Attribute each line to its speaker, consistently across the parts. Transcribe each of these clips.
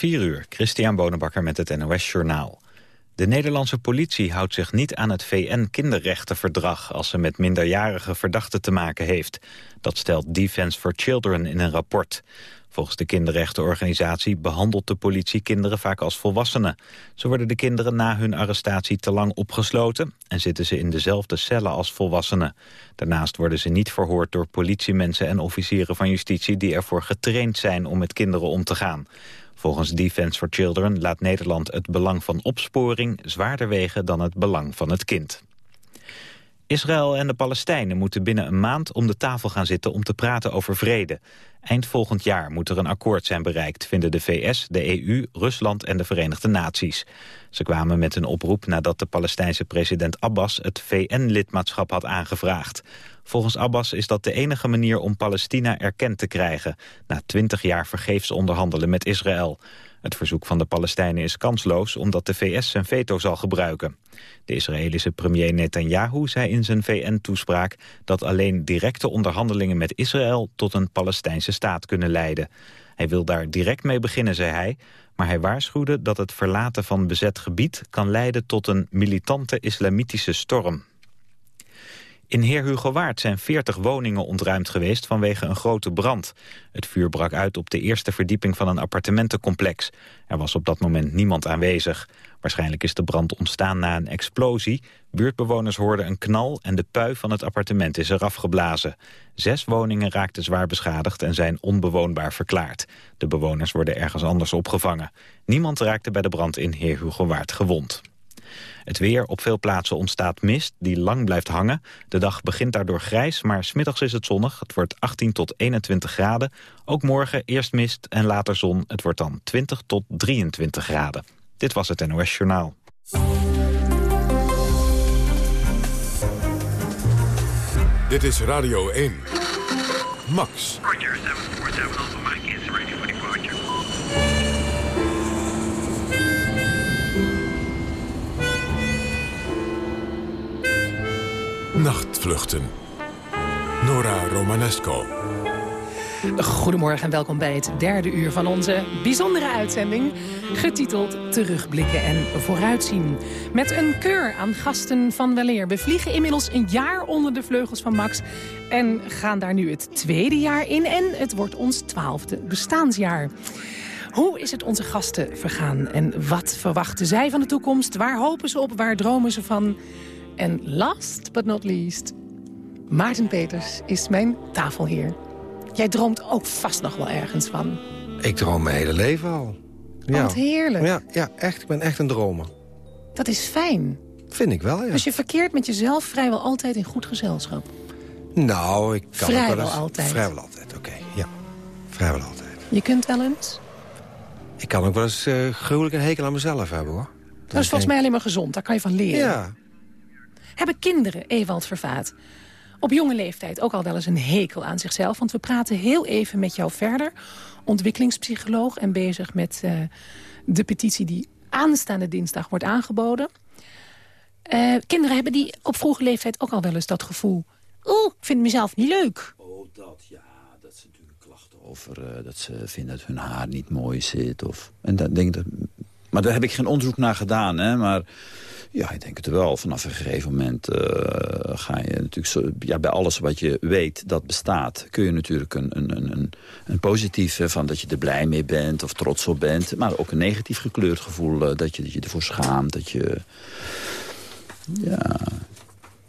Speaker 1: 4 uur, Christian Bonenbakker met het NOS Journaal. De Nederlandse politie houdt zich niet aan het VN-kinderrechtenverdrag... als ze met minderjarige verdachten te maken heeft. Dat stelt Defense for Children in een rapport. Volgens de kinderrechtenorganisatie behandelt de politie kinderen vaak als volwassenen. Zo worden de kinderen na hun arrestatie te lang opgesloten... en zitten ze in dezelfde cellen als volwassenen. Daarnaast worden ze niet verhoord door politiemensen en officieren van justitie... die ervoor getraind zijn om met kinderen om te gaan. Volgens Defence for Children laat Nederland het belang van opsporing zwaarder wegen dan het belang van het kind. Israël en de Palestijnen moeten binnen een maand om de tafel gaan zitten om te praten over vrede. Eind volgend jaar moet er een akkoord zijn bereikt, vinden de VS, de EU, Rusland en de Verenigde Naties. Ze kwamen met een oproep nadat de Palestijnse president Abbas het VN-lidmaatschap had aangevraagd. Volgens Abbas is dat de enige manier om Palestina erkend te krijgen... na twintig jaar vergeefs onderhandelen met Israël. Het verzoek van de Palestijnen is kansloos omdat de VS zijn veto zal gebruiken. De Israëlische premier Netanyahu zei in zijn VN-toespraak... dat alleen directe onderhandelingen met Israël tot een Palestijnse staat kunnen leiden. Hij wil daar direct mee beginnen, zei hij... maar hij waarschuwde dat het verlaten van bezet gebied... kan leiden tot een militante islamitische storm. In Heer Hugo Waard zijn 40 woningen ontruimd geweest vanwege een grote brand. Het vuur brak uit op de eerste verdieping van een appartementencomplex. Er was op dat moment niemand aanwezig. Waarschijnlijk is de brand ontstaan na een explosie. Buurtbewoners hoorden een knal en de pui van het appartement is eraf geblazen. Zes woningen raakten zwaar beschadigd en zijn onbewoonbaar verklaard. De bewoners worden ergens anders opgevangen. Niemand raakte bij de brand in Heer Hugo Waard gewond. Het weer, op veel plaatsen ontstaat mist die lang blijft hangen. De dag begint daardoor grijs, maar smiddags is het zonnig. Het wordt 18 tot 21 graden. Ook morgen eerst mist en later zon. Het wordt dan 20 tot 23 graden. Dit was het NOS Journaal.
Speaker 2: Dit is Radio 1. Max.
Speaker 3: Roger, 747
Speaker 2: Nachtvluchten. Nora Romanesco.
Speaker 4: Goedemorgen en welkom bij het derde uur van onze bijzondere uitzending... getiteld Terugblikken en Vooruitzien. Met een keur aan gasten van weleer. We vliegen inmiddels een jaar onder de vleugels van Max... en gaan daar nu het tweede jaar in en het wordt ons twaalfde bestaansjaar. Hoe is het onze gasten vergaan en wat verwachten zij van de toekomst? Waar hopen ze op, waar dromen ze van? En last but not least, Maarten Peters is mijn tafelheer. Jij droomt ook vast nog wel ergens van.
Speaker 5: Ik droom mijn hele leven al.
Speaker 4: Oh, wat heerlijk.
Speaker 5: Ja, ja, echt. Ik ben echt een dromer.
Speaker 4: Dat is fijn.
Speaker 5: Vind ik wel, ja.
Speaker 4: Dus je verkeert met jezelf vrijwel altijd in goed gezelschap.
Speaker 5: Nou, ik kan
Speaker 4: Vrijwel
Speaker 5: wel eens...
Speaker 4: altijd.
Speaker 5: Vrijwel altijd, oké. Ja, vrijwel altijd.
Speaker 4: Je kunt wel eens.
Speaker 5: Ik kan ook wel eens uh, gruwelijk een hekel aan mezelf hebben, hoor.
Speaker 4: Dat is volgens mij alleen maar gezond. Daar kan je van leren.
Speaker 5: Ja,
Speaker 4: Hebben kinderen, Ewald Vervaat, op jonge leeftijd ook al wel eens een hekel aan zichzelf? Want we praten heel even met jou verder. Ontwikkelingspsycholoog en bezig met eh, de petitie die aanstaande dinsdag wordt aangeboden. Eh, kinderen hebben die op vroege leeftijd ook al wel eens dat gevoel... oeh, ik vind mezelf niet leuk.
Speaker 6: Oh, dat, ja. Dat ze natuurlijk klachten over eh, dat ze vinden dat hun haar niet mooi zit. Of, en dat, denk dat, maar daar heb ik geen onderzoek naar gedaan, hè. Maar ja, ik denk het wel. Vanaf een gegeven moment eh, ga je natuurlijk... Ja, bij alles wat je weet dat bestaat... kun je natuurlijk een, een, een, een, positief... van dat je er blij mee bent of trots op bent. Maar ook een negatief gekleurd gevoel eh, dat, je, dat je ervoor schaamt. Dat je... Ja...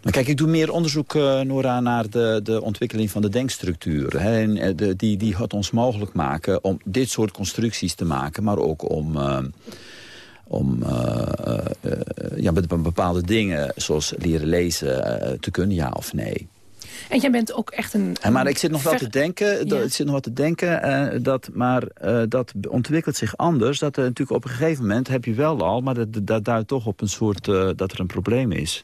Speaker 6: Maar kijk, ik doe meer onderzoek, eh, Nora, naar de, de ontwikkeling van de denkstructuur. Hè. En, eh, de, die, die gaat ons mogelijk maken om dit soort constructies te maken... maar ook om, eh, om eh, ja, bepaalde dingen, zoals leren lezen, te kunnen, ja of nee.
Speaker 4: En jij bent ook echt een...
Speaker 6: En maar ik zit nog wel te denken, dat,
Speaker 4: Ja.
Speaker 6: ik zit nog wat te denken dat, maar dat ontwikkelt zich anders. Dat er natuurlijk op een gegeven moment heb je wel al, maar dat, dat duidt toch op een soort dat er een probleem is.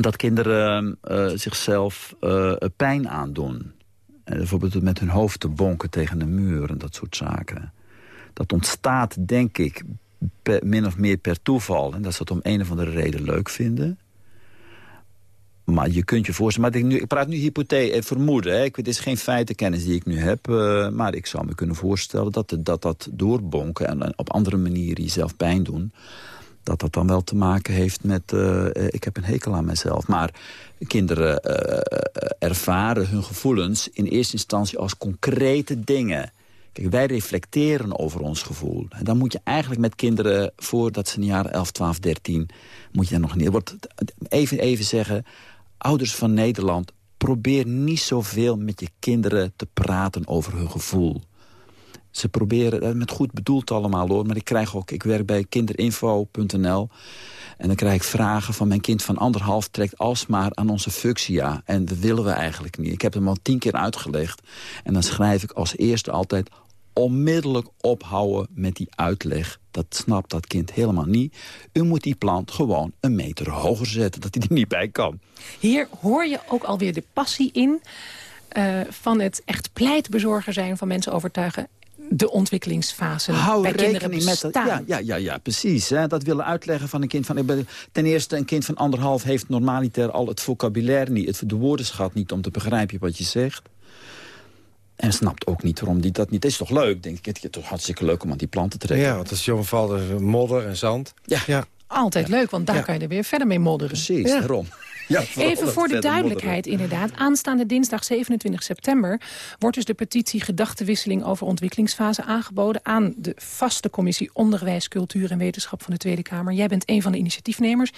Speaker 6: Dat kinderen eh, zichzelf eh, pijn aandoen. En bijvoorbeeld met hun hoofd te bonken tegen een muur en dat soort zaken. Dat ontstaat, denk ik, min of meer per toeval. En dat ze het om een of andere reden leuk vinden. Maar je kunt je voorstellen, maar ik, nu, ik praat nu hypothese, eh, vermoeden. Hè. Ik, het is geen feitenkennis die ik nu heb. eh, maar ik zou me kunnen voorstellen dat dat, dat doorbonken... en, en op andere manieren jezelf pijn doen... dat dat dan wel te maken heeft met... eh, eh, ik heb een hekel aan mezelf. Maar kinderen eh, ervaren hun gevoelens in eerste instantie als concrete dingen... Kijk, wij reflecteren over ons gevoel. En dan moet je eigenlijk met kinderen, voordat ze in jaren 11, 12, 13... moet je dan nog niet... Wordt, even, even zeggen, ouders van Nederland... probeer niet zoveel met je kinderen te praten over hun gevoel. Ze proberen, eh, met goed bedoeld allemaal hoor... maar ik krijg ook, ik werk bij kinderinfo.nl... en dan krijg ik vragen van mijn kind van anderhalf... trekt alsmaar aan onze functia. En dat willen we eigenlijk niet. Ik heb hem al tien keer uitgelegd. En dan schrijf ik als eerste altijd onmiddellijk ophouden met die uitleg. Dat snapt dat kind helemaal niet. U moet die plant gewoon een meter hoger zetten, dat hij er niet bij kan.
Speaker 4: Hier hoor je ook alweer de passie in... eh, van het echt pleitbezorger zijn van mensen overtuigen... de ontwikkelingsfase
Speaker 6: Hou
Speaker 4: bij kinderen
Speaker 6: met dat. Ja, ja, ja, ja precies. Hè. Dat willen uitleggen van een kind. Van, ik ben- ten eerste, een kind van anderhalf heeft normaliter al het vocabulaire niet. Het, de woordenschat niet om te begrijpen wat je zegt. En snapt ook niet waarom die dat niet... Het is toch leuk, denk ik. Het is toch hartstikke leuk om aan die planten te trekken.
Speaker 5: Ja, want als jongen valt er modder en zand.
Speaker 6: Ja.
Speaker 5: ja.
Speaker 4: Altijd leuk, want daar
Speaker 5: Ja.
Speaker 4: kan je er weer verder mee modderen.
Speaker 6: Precies,
Speaker 5: Ja.
Speaker 6: daarom. Ja,
Speaker 4: Even voor de duidelijkheid inderdaad. Aanstaande dinsdag 27 september wordt dus de petitie gedachtenwisseling over ontwikkelingsfase aangeboden aan de vaste commissie Onderwijs, Cultuur en Wetenschap van de Tweede Kamer. Jij bent een van de initiatiefnemers.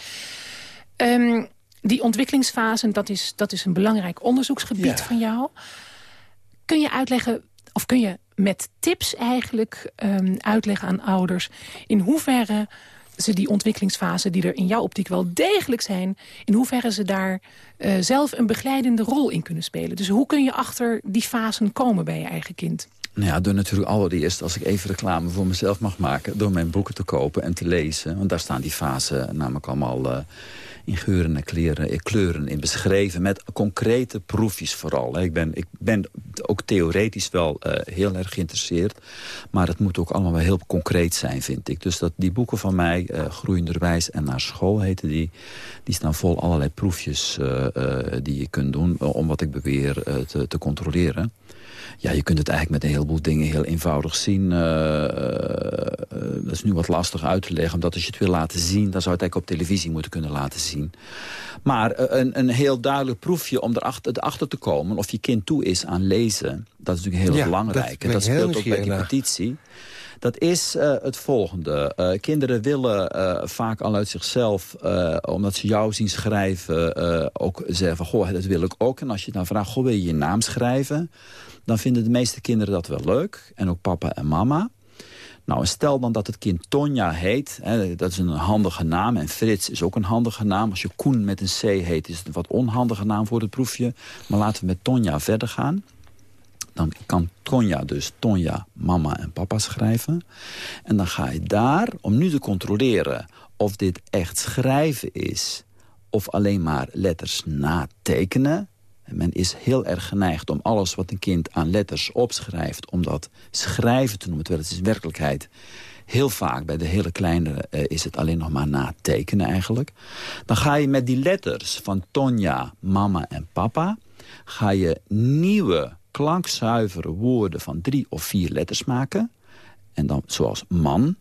Speaker 4: Ehm, die ontwikkelingsfase, dat is, dat is een belangrijk onderzoeksgebied
Speaker 5: Ja.
Speaker 4: van jou. Kun je uitleggen, of kun je met tips eigenlijk ehm, uitleggen aan ouders... in hoeverre ze die ontwikkelingsfase die er in jouw optiek wel degelijk zijn... in hoeverre ze daar eh, zelf een begeleidende rol in kunnen spelen. Dus hoe kun je achter die fasen komen bij je eigen kind?
Speaker 6: Nou ja, door natuurlijk allereerst, als ik even reclame voor mezelf mag maken... door mijn boeken te kopen en te lezen. Want daar staan die fasen namelijk allemaal eh, in geuren en kleuren, eh, kleuren in beschreven. Met concrete proefjes vooral. Ik ben, ik ben ook theoretisch wel eh, heel erg geïnteresseerd. Maar het moet ook allemaal wel heel concreet zijn, vind ik. Dus dat die boeken van mij, eh Groeienderwijs en Naar School heten die... die staan vol allerlei proefjes eh, die je kunt doen... om wat ik beweer te, te controleren. Ja, je kunt het eigenlijk met een heleboel dingen heel eenvoudig zien. Eh, dat is nu wat lastig uit te leggen, omdat als je het wil laten zien... dan zou het eigenlijk op televisie moeten kunnen laten zien. Maar eh, een, een heel duidelijk proefje om erachter, erachter te komen... of je kind toe is aan lezen, dat is natuurlijk heel
Speaker 5: Ja,
Speaker 6: belangrijk.
Speaker 5: dat
Speaker 6: en dat speelt ook bij die petitie. Dat is eh, het volgende. Kinderen willen vaak al uit zichzelf, omdat ze jou zien schrijven... ook zeggen van, goh, dat wil ik ook. En als je dan vraagt, goh, wil je je naam schrijven? Dan vinden de meeste kinderen dat wel leuk. En ook papa en mama. Nou, stel dan dat het kind Tonja heet. Hè, dat is een handige naam. En Frits is ook een handige naam. Als je Koen met een C heet, is het een wat onhandige naam voor het proefje. Maar laten we met Tonja verder gaan. Dan kan Tonja dus Tonja, mama en papa schrijven. En dan ga je daar, om nu te controleren of dit echt schrijven is... of alleen maar letters natekenen... En Men is heel erg geneigd om alles wat een kind aan letters opschrijft... om dat schrijven te noemen, terwijl het is in werkelijkheid... heel vaak bij de hele kleine eh, is het alleen nog maar natekenen eigenlijk. Dan ga je met die letters van Tonja, mama en papa... ga je nieuwe klankzuivere woorden van drie of vier letters maken. En dan zoals man,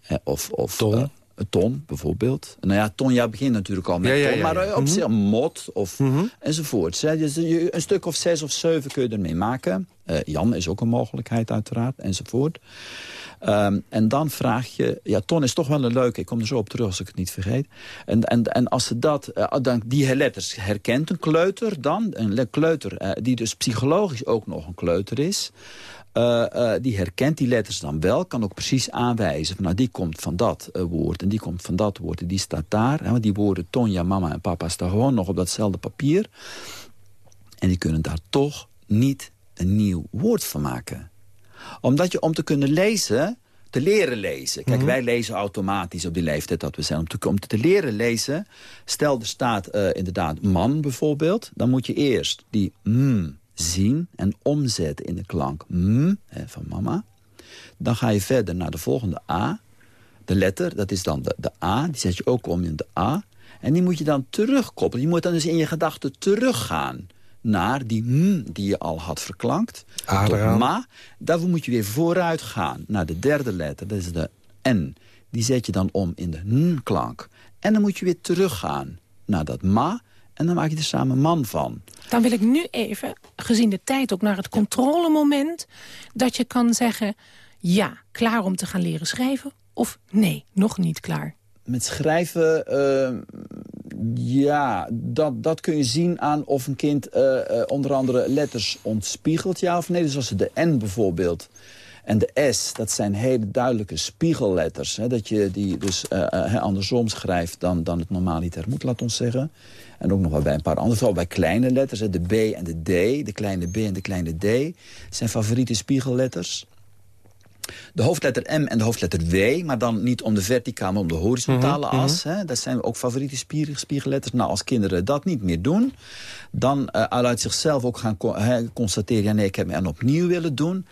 Speaker 6: eh, of, of eh, ton bijvoorbeeld. Nou ja, Tonja begint natuurlijk al met
Speaker 5: Ja, ja,
Speaker 6: ton, maar
Speaker 5: ja.
Speaker 6: eh, op
Speaker 5: Mhm.
Speaker 6: zich mot of
Speaker 5: Mhm.
Speaker 6: enzovoort. Dus je- een stuk of zes of zeven kun je ermee maken. Eh, Jan is ook een mogelijkheid uiteraard, enzovoort. Ehm, en dan vraag je... Ja, ton is toch wel een leuke. Ik kom er zo op terug als ik het niet vergeet. En, en, en als ze dat, eh, dan die letters herkent, een kleuter dan... een le- kleuter die dus psychologisch ook nog een kleuter is... eh, eh, die herkent die letters dan wel, kan ook precies aanwijzen... van nou, die komt van dat eh, woord en die komt van dat woord en die staat daar. Hè, want die woorden Tonja, mama en papa staan gewoon nog op datzelfde papier. En die kunnen daar toch niet een nieuw woord van maken. Omdat je om te kunnen lezen, te leren lezen. Kijk, wij lezen automatisch op die leeftijd dat we zijn. Om te, om te leren lezen, stel er staat inderdaad man bijvoorbeeld. Dan moet je eerst die mm zien en omzetten in de klank hè, van mama. Dan ga je verder naar de volgende A. De letter, dat is dan de, de A. Die zet je ook om in de A. En die moet je dan terugkoppelen. Je moet dan dus in je gedachten teruggaan naar die m die je al had verklankt. Tot ma. Daarvoor moet je weer vooruit gaan naar de derde letter. Dat is de n. Die zet je dan om in de n-klank. En dan moet je weer teruggaan naar dat ma. En dan maak je er samen man van.
Speaker 4: Dan wil ik nu even, gezien de tijd ook, naar het controlemoment... dat je kan zeggen, ja, klaar om te gaan leren schrijven... of nee, nog niet klaar.
Speaker 6: Met schrijven, eh, ja, dat, dat kun je zien aan of een kind eh, eh, onder andere letters ontspiegelt, ja of nee. Dus als de N bijvoorbeeld en de S, dat zijn hele duidelijke spiegelletters. Hè, dat je die dus eh, andersom schrijft dan, dan het normaaliter moet, laat ons zeggen. En ook nog wel bij een paar andere, vooral bij kleine letters. De B en de D, de kleine B en de kleine D, zijn favoriete spiegelletters. De hoofdletter M en de hoofdletter W, maar dan niet om de verticale, maar om de horizontale as. Hè? Dat zijn ook favoriete spiegelletters. Nou, als kinderen dat niet meer doen, dan uh, uit zichzelf ook gaan constateren... ja, nee, ik heb me er opnieuw willen doen.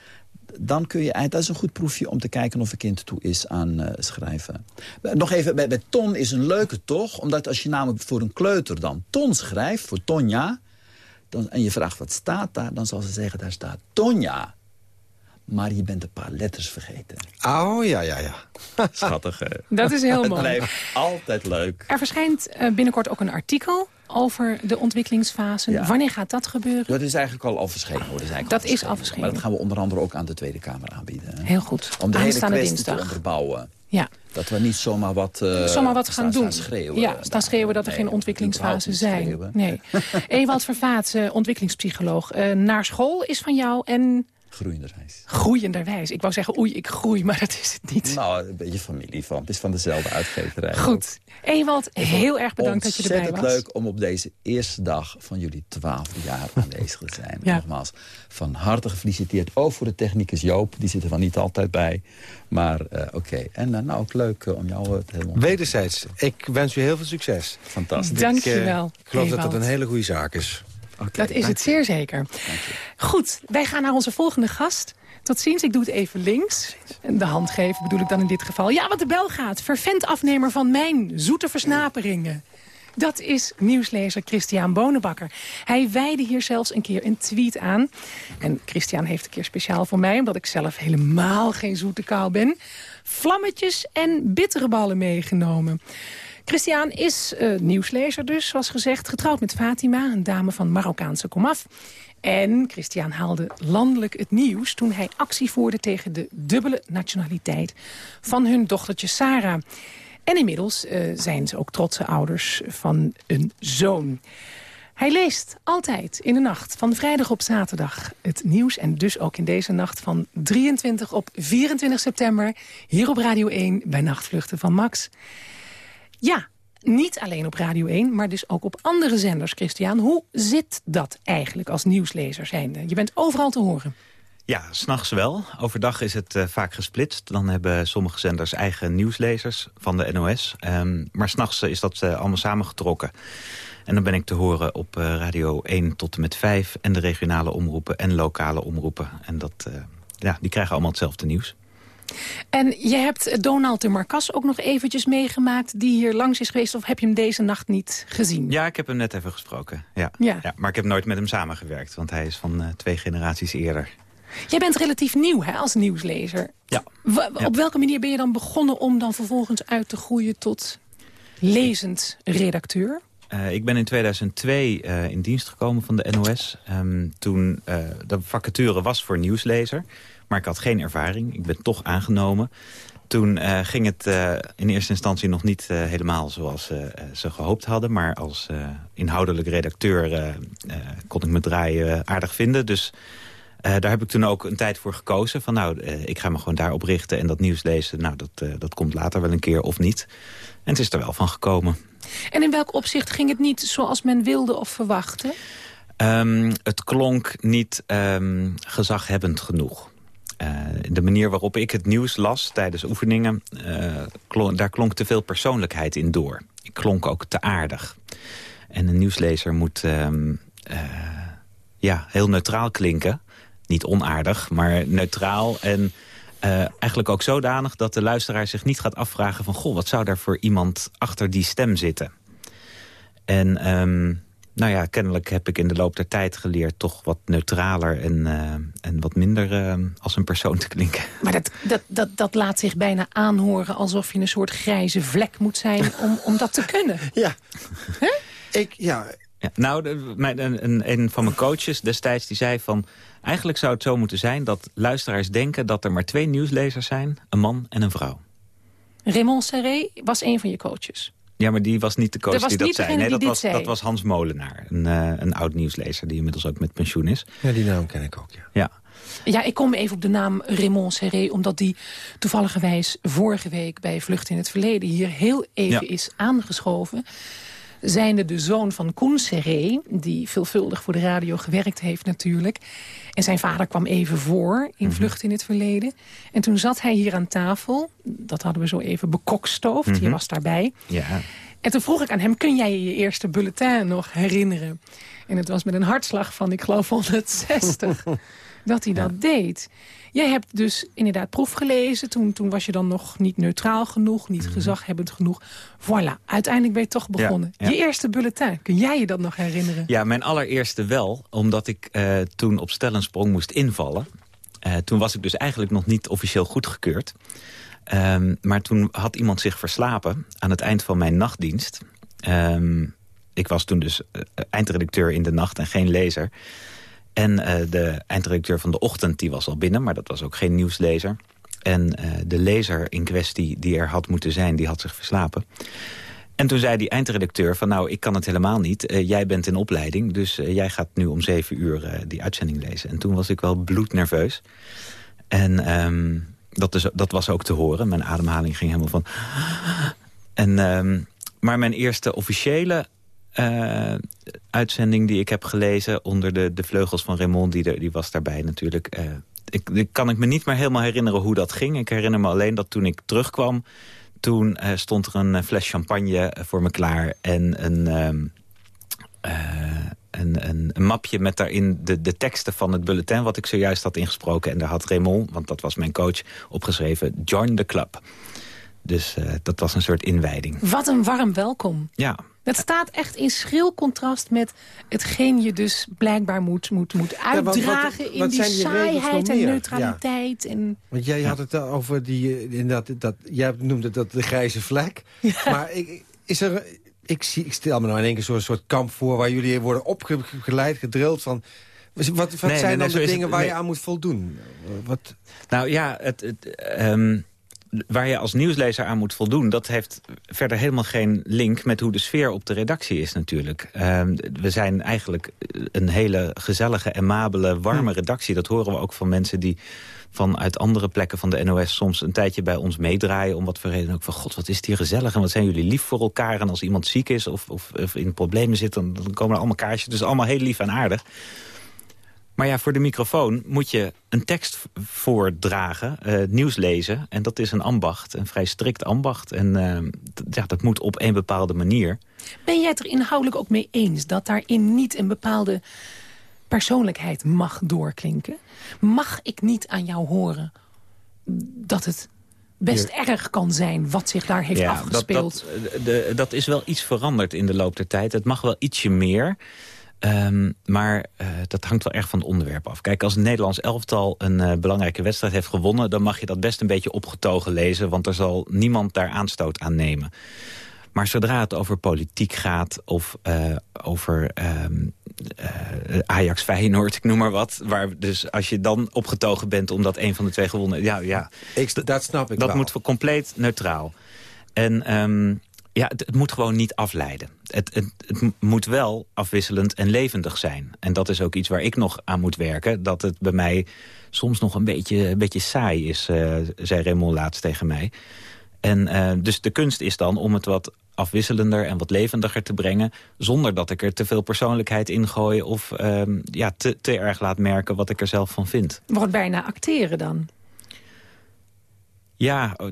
Speaker 6: Dan kun je, dat is een goed proefje om te kijken of een kind toe is aan eh, schrijven. Eh, Nog even, bij, bij ton is een leuke toch, omdat als je namelijk voor een kleuter dan ton schrijft, voor Tonja... Dan, en je vraagt wat staat daar, dan zal ze zeggen, daar staat Tonja. Maar je bent een paar letters vergeten.
Speaker 5: Oh, ja, ja, ja.
Speaker 6: Schattig, hè?
Speaker 4: Dat is heel
Speaker 6: Het
Speaker 4: mooi.
Speaker 6: blijft altijd leuk.
Speaker 4: Er verschijnt eh, binnenkort ook een artikel over de ontwikkelingsfase.
Speaker 6: Ja.
Speaker 4: Wanneer gaat dat gebeuren?
Speaker 6: Dat is eigenlijk al hoor. Dat is, eigenlijk
Speaker 4: Dat is al
Speaker 6: Maar dat gaan we onder andere ook aan de Tweede Kamer aanbieden. hè.
Speaker 4: Heel goed.
Speaker 6: Om de hele
Speaker 4: Aanstaande
Speaker 6: kwestie
Speaker 4: dinsdag.
Speaker 6: te onderbouwen.
Speaker 4: Ja,
Speaker 6: Dat we niet zomaar wat, eh,
Speaker 4: zomaar wat gaan doen.
Speaker 6: Schreeuwen.
Speaker 4: ja, staan schreeuwen dat er
Speaker 6: Nee,
Speaker 4: geen ontwikkelingsfase
Speaker 6: überhaupt niet
Speaker 4: zijn. Nee. Ewald Vervaat, eh, ontwikkelingspsycholoog. Eh, naar school is van jou en
Speaker 6: Groeienderwijs.
Speaker 4: groeienderwijs. Ik wou zeggen oei, ik groei, maar dat is het niet.
Speaker 6: Nou, een beetje familie van. Het is van dezelfde uitgeverij.
Speaker 4: Goed. Ewald, heel erg bedankt dat je erbij was.
Speaker 6: Ontzettend leuk om op deze eerste dag van jullie twaalfde jaar aanwezig te zijn.
Speaker 4: Ja.
Speaker 6: Nogmaals, van harte gefeliciteerd. Ook voor de technicus Joop, die zit er van niet altijd bij. Maar eh, oké, en eh, nou ook leuk eh, om jou te helemaal...
Speaker 5: Wederzijds, ik wens u heel veel succes.
Speaker 6: Fantastisch.
Speaker 4: Dank
Speaker 5: Ik,
Speaker 4: je wel,
Speaker 5: Ik geloof dat het een hele goede zaak is.
Speaker 4: Dat is het zeer zeker. Goed, wij gaan naar onze volgende gast. Tot ziens, ik doe het even links. De hand geven bedoel ik dan in dit geval. Ja, wat de bel gaat. Vervent afnemer van mijn zoete versnaperingen. Dat is nieuwslezer Christian Bonenbakker. Hij wijde hier zelfs een keer een tweet aan. En Christian heeft een keer speciaal voor mij... omdat ik zelf helemaal geen zoete kou ben... vlammetjes en bittere ballen meegenomen. Christian is eh, nieuwslezer dus, zoals gezegd. Getrouwd met Fatima, een dame van Marokkaanse komaf. En Christian haalde landelijk het nieuws toen hij actie voerde tegen de dubbele nationaliteit van hun dochtertje Sarah. En inmiddels eh, zijn ze ook trotse ouders van een zoon. Hij leest altijd in de nacht van vrijdag op zaterdag het nieuws. En dus ook in deze nacht van 23 op 24 september... hier op Radio 1 bij Nachtvluchten van Max. Ja, niet alleen op Radio 1, maar dus ook op andere zenders, Christian. Hoe zit dat eigenlijk als nieuwslezer zijnde? Je bent overal te horen.
Speaker 1: Ja, s'nachts wel. Overdag is het eh, vaak gesplitst. Dan hebben sommige zenders eigen nieuwslezers van de NOS. Ehm, maar s'nachts is dat eh, allemaal samengetrokken. En dan ben ik te horen op eh, Radio 1 tot en met 5... en de regionale omroepen en lokale omroepen. En dat, eh, ja, die krijgen allemaal hetzelfde nieuws.
Speaker 4: En je hebt Donald de Marcas ook nog eventjes meegemaakt... die hier langs is geweest, of heb je hem deze nacht niet gezien?
Speaker 1: Ja, ik heb hem net even gesproken. Ja.
Speaker 4: Ja.
Speaker 1: Ja, maar ik heb nooit met hem samengewerkt, want hij is van eh, twee generaties eerder.
Speaker 4: Jij bent relatief nieuw hè, als nieuwslezer.
Speaker 1: Ja.
Speaker 4: Op welke manier ben je dan begonnen om dan vervolgens uit te groeien tot lezend redacteur?
Speaker 1: Eh, ik ben in 2002 eh, in dienst gekomen van de NOS. Ehm, toen de vacature was voor nieuwslezer. Maar ik had geen ervaring. Ik ben toch aangenomen. Toen eh, ging het eh, in eerste instantie nog niet eh, helemaal zoals ze gehoopt hadden. Maar als inhoudelijk redacteur kon ik me draaien aardig vinden. Dus daar heb ik toen ook een tijd voor gekozen. Van nou, ik ga me gewoon daarop richten en dat nieuws lezen. Nou, dat, dat komt later wel een keer of niet. En het is er wel van gekomen.
Speaker 4: En in welk opzicht ging het niet zoals men wilde of verwachtte?
Speaker 1: Ehm, het klonk niet ehm, gezaghebbend genoeg. Eh, de manier waarop ik het nieuws las tijdens oefeningen... eh, daar klonk te veel persoonlijkheid in door. Ik klonk ook te aardig. En een nieuwslezer moet ehm, eh, ja, heel neutraal klinken. Niet onaardig, maar neutraal. En eigenlijk ook zodanig dat de luisteraar zich niet gaat afvragen van... goh, wat zou daar voor iemand achter die stem zitten? En ehm, nou ja, kennelijk heb ik in de loop der tijd geleerd... toch wat neutraler en, eh, en wat minder eh, als een persoon te klinken.
Speaker 4: Maar dat, dat, dat, dat laat zich bijna aanhoren alsof je een soort grijze vlek moet zijn om, om dat te kunnen.
Speaker 5: Ja. Ik, ja,
Speaker 1: Ja, nou, de- mijn, een, een, een van mijn coaches destijds die zei van... eigenlijk zou het zo moeten zijn dat luisteraars denken... dat er maar twee nieuwslezers zijn, een man en een vrouw.
Speaker 4: Raymond Serré was een van je coaches.
Speaker 1: Ja, maar die was niet de coach
Speaker 4: was
Speaker 1: die dat zei. Nee, dat was,
Speaker 4: zei.
Speaker 1: dat was Hans Molenaar, een, eh, een oud nieuwslezer... die inmiddels ook met pensioen is.
Speaker 5: ja, die naam ken ik ook, ja.
Speaker 1: Ja,
Speaker 4: Ja, ik kom even op de naam Raymond Serré... omdat die toevalligerwijs vorige week bij Vlucht in het Verleden... hier heel even
Speaker 1: Ja.
Speaker 4: is aangeschoven. Zijnde de zoon van Koen Serré... die veelvuldig voor de radio gewerkt heeft natuurlijk. En zijn vader kwam even voor in Vlucht in het Verleden. En toen zat hij hier aan tafel. Dat hadden we zo even bekokstoofd. Je was daarbij.
Speaker 1: ja.
Speaker 4: En toen vroeg ik aan hem, kun jij je je eerste bulletin nog herinneren? En het was met een hartslag van, ik geloof, 160 dat hij dat deed. Jij hebt dus inderdaad proef gelezen. Toen, toen was je dan nog niet neutraal genoeg, niet gezaghebbend genoeg. Voilà, uiteindelijk ben je toch begonnen.
Speaker 1: Mhm. ja.
Speaker 4: Je eerste bulletin, kun jij je dat nog herinneren?
Speaker 1: Ja, mijn allereerste wel, omdat ik eh, toen op stel en sprong moest invallen. Eh, toen was ik dus eigenlijk nog niet officieel goedgekeurd. Ehm, maar toen had iemand zich verslapen aan het eind van mijn nachtdienst. Ehm, ik was toen dus eh, eindredacteur in de nacht en geen lezer. En eh, de eindredacteur van de ochtend die was al binnen, maar dat was ook geen nieuwslezer. En eh, de lezer in kwestie die er had moeten zijn, die had zich verslapen. En toen zei die eindredacteur van nou, ik kan het helemaal niet. Eh, jij bent in opleiding, dus jij gaat nu om zeven uur die uitzending lezen. En toen was ik wel bloednerveus. En ehm, dat, is, dat was ook te horen. Mijn ademhaling ging helemaal van... En, ehm, maar mijn eerste officiële eh, uitzending die ik heb gelezen... onder de, de vleugels van Raymond, die, er- die was daarbij natuurlijk... eh, ik, ik kan ik me niet meer helemaal herinneren hoe dat ging. Ik herinner me alleen dat toen ik terugkwam... toen eh, stond er een fles champagne voor me klaar... en een, ehm, eh, een, een, een mapje met daarin de, de teksten van het bulletin... wat ik zojuist had ingesproken. En daar had Raymond, want dat was mijn coach, opgeschreven... Join the club. Dus dat was een soort inwijding.
Speaker 4: Wat een warm welkom.
Speaker 1: Ja,
Speaker 4: Dat staat echt in schril contrast met hetgeen je dus blijkbaar moet, moet, moet
Speaker 5: wat- wat-
Speaker 4: uitdragen... in die saaiheid en neutraliteit. En...
Speaker 5: Want jij had het over die, eh, inderdaad, dat, jij noemde dat de grijze vlek. Maar ik, is er, ik, zie, ik stel me nou in één keer zo'n soort kamp voor... waar jullie worden opgeleid, gedrild van... Wat, wat
Speaker 1: nee,
Speaker 5: zijn
Speaker 1: nee,
Speaker 5: dan de dingen
Speaker 1: het-
Speaker 5: waar
Speaker 1: nee.
Speaker 5: je aan moet voldoen? Wat,
Speaker 1: Nou ja, het, het, ehm, waar je als nieuwslezer aan moet voldoen... dat heeft verder helemaal geen link met hoe de sfeer op de redactie is natuurlijk. Ehm, we zijn eigenlijk een hele gezellige, amabele, warme redactie. Dat horen we ook van mensen die vanuit andere plekken van de NOS... soms een tijdje bij ons meedraaien. Om wat voor reden ook van, god, wat is het hier gezellig... en wat zijn jullie lief voor elkaar. En als iemand ziek is of, of, of in problemen zit... Dan, dan komen er allemaal kaartjes. Dus allemaal heel lief en aardig. Maar ja, voor de microfoon moet je een tekst voordragen, eh, nieuws lezen. En dat is een ambacht, een vrij strikt ambacht. En eh, ja, dat moet op een bepaalde manier.
Speaker 4: Ben jij het er inhoudelijk ook mee eens dat daarin niet een bepaalde persoonlijkheid mag doorklinken? Mag ik niet aan jou horen dat het best erg kan zijn wat zich daar heeft
Speaker 1: ja,
Speaker 4: afgespeeld?
Speaker 1: Dat, dat, de, dat is wel iets veranderd in de loop der tijd. Het mag wel ietsje meer. Ehm, maar eh, dat hangt wel erg van het onderwerp af. Kijk, als het Nederlands elftal een eh, belangrijke wedstrijd heeft gewonnen... dan mag je dat best een beetje opgetogen lezen... want er zal niemand daar aanstoot aan nemen. Maar zodra het over politiek gaat of eh, over eh, Ajax Feyenoord, ik noem maar wat... waar dus als je dan opgetogen bent omdat een van de twee gewonnen... ja, ja
Speaker 5: ik, dat snap ik
Speaker 1: dat
Speaker 5: wel.
Speaker 1: moet compleet neutraal. En ehm, ja, het, moet gewoon niet afleiden. Het, het, moet wel afwisselend en levendig zijn. En dat is ook iets waar ik nog aan moet werken. Dat het bij mij soms nog een beetje, een beetje saai is, eh, zei Raymond laatst tegen mij. En eh, dus de kunst is dan om het wat afwisselender en wat levendiger te brengen... zonder dat ik er te veel persoonlijkheid in gooi... of ehm, ja, te, te erg laat merken wat ik er zelf van vind.
Speaker 4: Wordt bijna acteren dan?
Speaker 1: Ja, oh,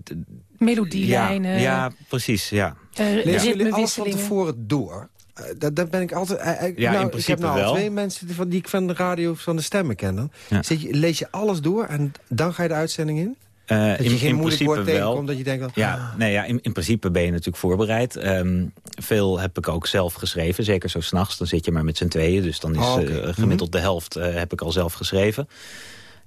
Speaker 4: Melodielijnen,
Speaker 1: ja, ja precies, ja.
Speaker 4: eh,
Speaker 5: Lezen jullie alles van tevoren door? Eh, dat, dat ben ik altijd... eh, eh,
Speaker 1: Ja, in
Speaker 5: nou, ik
Speaker 1: principe
Speaker 5: heb nou
Speaker 1: wel.
Speaker 5: twee mensen die, die ik van de radio van de stemmen ken. Dan.
Speaker 1: Ja.
Speaker 5: Zit je, lees je alles door en dan ga je de uitzending in?
Speaker 1: Eh,
Speaker 5: Dat je
Speaker 1: in,
Speaker 5: geen
Speaker 1: in
Speaker 5: moeilijk woord tegenkomt dat je denkt... van,
Speaker 1: Ja, nee, ja in, in principe ben je natuurlijk voorbereid. Ehm, veel heb ik ook zelf geschreven, zeker zo s'nachts. Dan zit je maar met z'n tweeën, dus dan is
Speaker 5: Oh,
Speaker 1: eh, gemiddeld de helft eh, heb ik al zelf geschreven.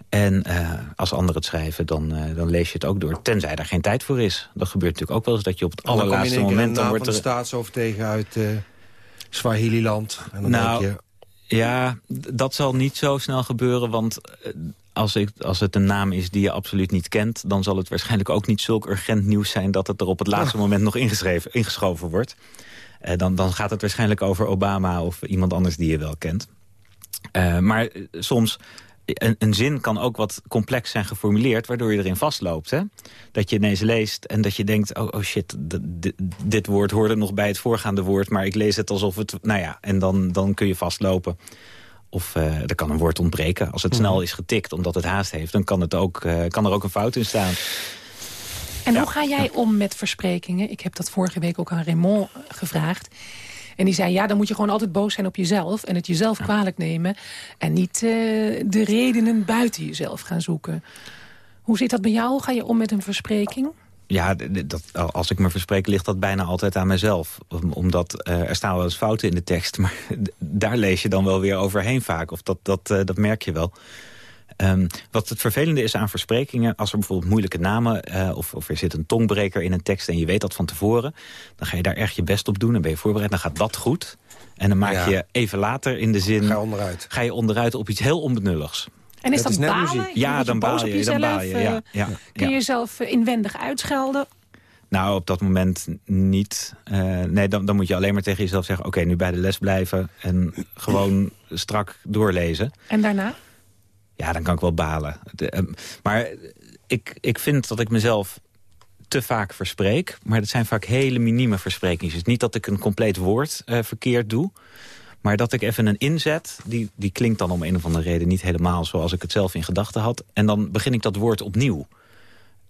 Speaker 1: En eh, als anderen het schrijven, dan, eh, dan lees je het ook door. Tenzij daar geen tijd voor is. Dat gebeurt natuurlijk ook wel eens dat je op het
Speaker 5: dan
Speaker 1: allerlaatste moment... dan wordt
Speaker 5: de
Speaker 1: er,
Speaker 5: staatsover tegen uit eh Swahili-land. En dan
Speaker 1: Nou,
Speaker 5: denk je...
Speaker 1: Ja, dat zal niet zo snel gebeuren, want als, ik, als het een naam is die je absoluut niet kent... dan zal het waarschijnlijk ook niet zulk urgent nieuws zijn... dat het er op het laatste moment nog ingeschreven, ingeschoven wordt. Dan, dan gaat het waarschijnlijk over Obama of iemand anders die je wel kent. Maar soms, een, een zin kan ook wat complex zijn geformuleerd... waardoor je erin vastloopt. Hè? Dat je ineens leest en dat je denkt... oh, oh shit, dit, woord hoorde nog bij het voorgaande woord... maar ik lees het alsof het... nou ja, en dan, dan kun je vastlopen. Of eh, er kan een woord ontbreken. Als het snel is getikt omdat het haast heeft... dan kan, het ook, eh, kan er ook een fout in staan.
Speaker 4: En hoe ga jij om met versprekingen? Ik heb dat vorige week ook aan Raymond gevraagd. En die zei, ja, dan moet je gewoon altijd boos zijn op jezelf... en het jezelf kwalijk nemen... en niet eh, de redenen buiten jezelf gaan zoeken. Hoe zit dat bij jou? Ga je om met een verspreking?
Speaker 1: Ja, dat, als ik me verspreek, ligt dat bijna altijd aan mezelf. Om- Omdat eh, er staan wel eens fouten in de tekst, maar daar lees je dan wel weer overheen vaak. Of dat, dat, eh, dat merk je wel. Ehm, wat het vervelende is aan versprekingen... als er bijvoorbeeld moeilijke namen... eh, of, of er zit een tongbreker in een tekst en je weet dat van tevoren... dan ga je daar erg je best op doen en ben je voorbereid. Dan gaat dat goed. En dan maak
Speaker 5: Ja.
Speaker 1: je even later in de zin...
Speaker 5: Ga je onderuit.
Speaker 1: ga je onderuit op iets heel onbenulligs.
Speaker 4: En is
Speaker 5: Dat
Speaker 4: dat,
Speaker 5: is
Speaker 4: balen?
Speaker 5: muziek.
Speaker 1: Ja, dan
Speaker 4: boos
Speaker 1: baal je. Dan baal je ja,
Speaker 4: Eh,
Speaker 1: ja,
Speaker 4: Kun je jezelf eh, inwendig uitschelden?
Speaker 1: Nou, op dat moment niet. Eh, nee, dan, dan moet je alleen maar tegen jezelf zeggen... oké, nu bij de les blijven en gewoon strak doorlezen.
Speaker 4: En daarna?
Speaker 1: Ja, dan kan ik wel balen. Ehm, maar ik, ik vind dat ik mezelf te vaak verspreek. Maar dat zijn vaak hele minieme versprekingen. Dus niet dat ik een compleet woord eh, verkeerd doe... Maar dat ik even een inzet, die, die klinkt dan om een of andere reden niet helemaal zoals ik het zelf in gedachten had. En dan begin ik dat woord opnieuw.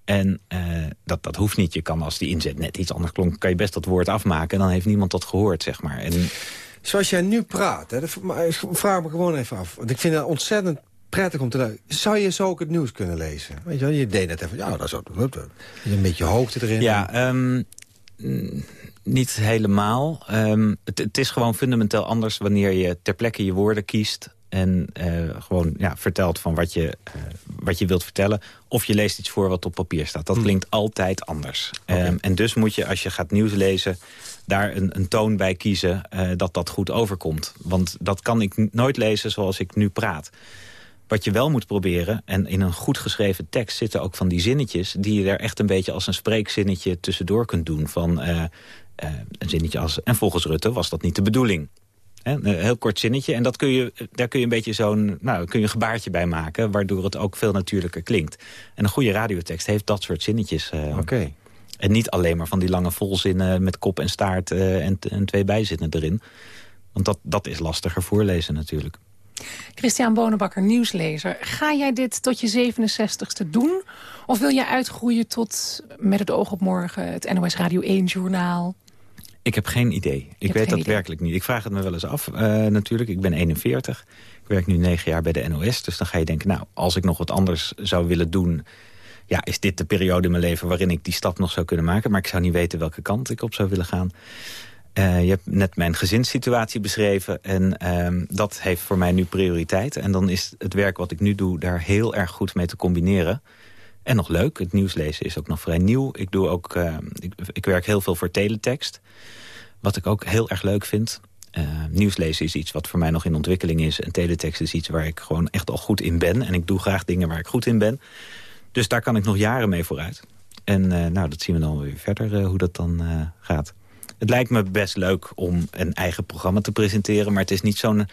Speaker 1: En eh, dat, dat hoeft niet. Je kan als die inzet net iets anders klonk, kan je best dat woord afmaken. En dan heeft niemand dat gehoord, zeg maar. En
Speaker 5: Zoals jij nu praat, hè, dat, vraag me gewoon even af. Want ik vind het ontzettend prettig om te luisteren. Zou je zo ook het nieuws kunnen lezen? Weet je, wel, je deed net even, ja, dat is ook een beetje hoogte erin.
Speaker 1: Ja, ehm, niet helemaal. Ehm, het, het is gewoon fundamenteel anders wanneer je ter plekke je woorden kiest... en eh, gewoon ja, vertelt van wat je, eh, wat je wilt vertellen... of je leest iets voor wat op papier staat. Dat klinkt altijd anders. Ehm, en dus moet je, als je gaat nieuws lezen... daar een, een toon bij kiezen eh, dat dat goed overkomt. Want dat kan ik nooit lezen zoals ik nu praat. Wat je wel moet proberen, en in een goed geschreven tekst zitten ook van die zinnetjes... die je er echt een beetje als een spreekzinnetje tussendoor kunt doen. Van eh, eh, een zinnetje als, en volgens Rutte was dat niet de bedoeling. Een heel kort zinnetje. En dat kun je, daar kun je een beetje zo'n nou, kun je een gebaartje bij maken... waardoor het ook veel natuurlijker klinkt. En een goede radiotekst heeft dat soort zinnetjes.
Speaker 5: Oké.
Speaker 1: En niet alleen maar van die lange volzinnen met kop en staart en, en twee bijzinnen erin. Want dat, dat is lastiger voorlezen natuurlijk.
Speaker 4: Christian Bonenbakker, nieuwslezer. Ga jij dit tot je 67ste doen? Of wil jij uitgroeien tot met het oog op morgen het NOS Radio 1-journaal?
Speaker 1: Ik heb geen idee. Ik weet dat
Speaker 4: idee.
Speaker 1: werkelijk niet. Ik vraag het me wel eens af eh, natuurlijk. Ik ben 41. Ik werk nu negen jaar bij de NOS. Dus dan ga je denken, nou, als ik nog wat anders zou willen doen... ja, is dit de periode in mijn leven waarin ik die stap nog zou kunnen maken. Maar ik zou niet weten welke kant ik op zou willen gaan. Eh, je hebt net mijn gezinssituatie beschreven. En ehm, dat heeft voor mij nu prioriteit. En dan is het werk wat ik nu doe daar heel erg goed mee te combineren. En nog leuk, het nieuwslezen is ook nog vrij nieuw. Ik, doe ook, eh, ik, ik werk heel veel voor teletext. Wat ik ook heel erg leuk vind. Eh, nieuwslezen is iets wat voor mij nog in ontwikkeling is. En teletext is iets waar ik gewoon echt al goed in ben. En ik doe graag dingen waar ik goed in ben. Dus daar kan ik nog jaren mee vooruit. En nou, dat zien we dan weer verder, hoe dat dan gaat. Het lijkt me best leuk om een eigen programma te presenteren... maar het is niet zo'n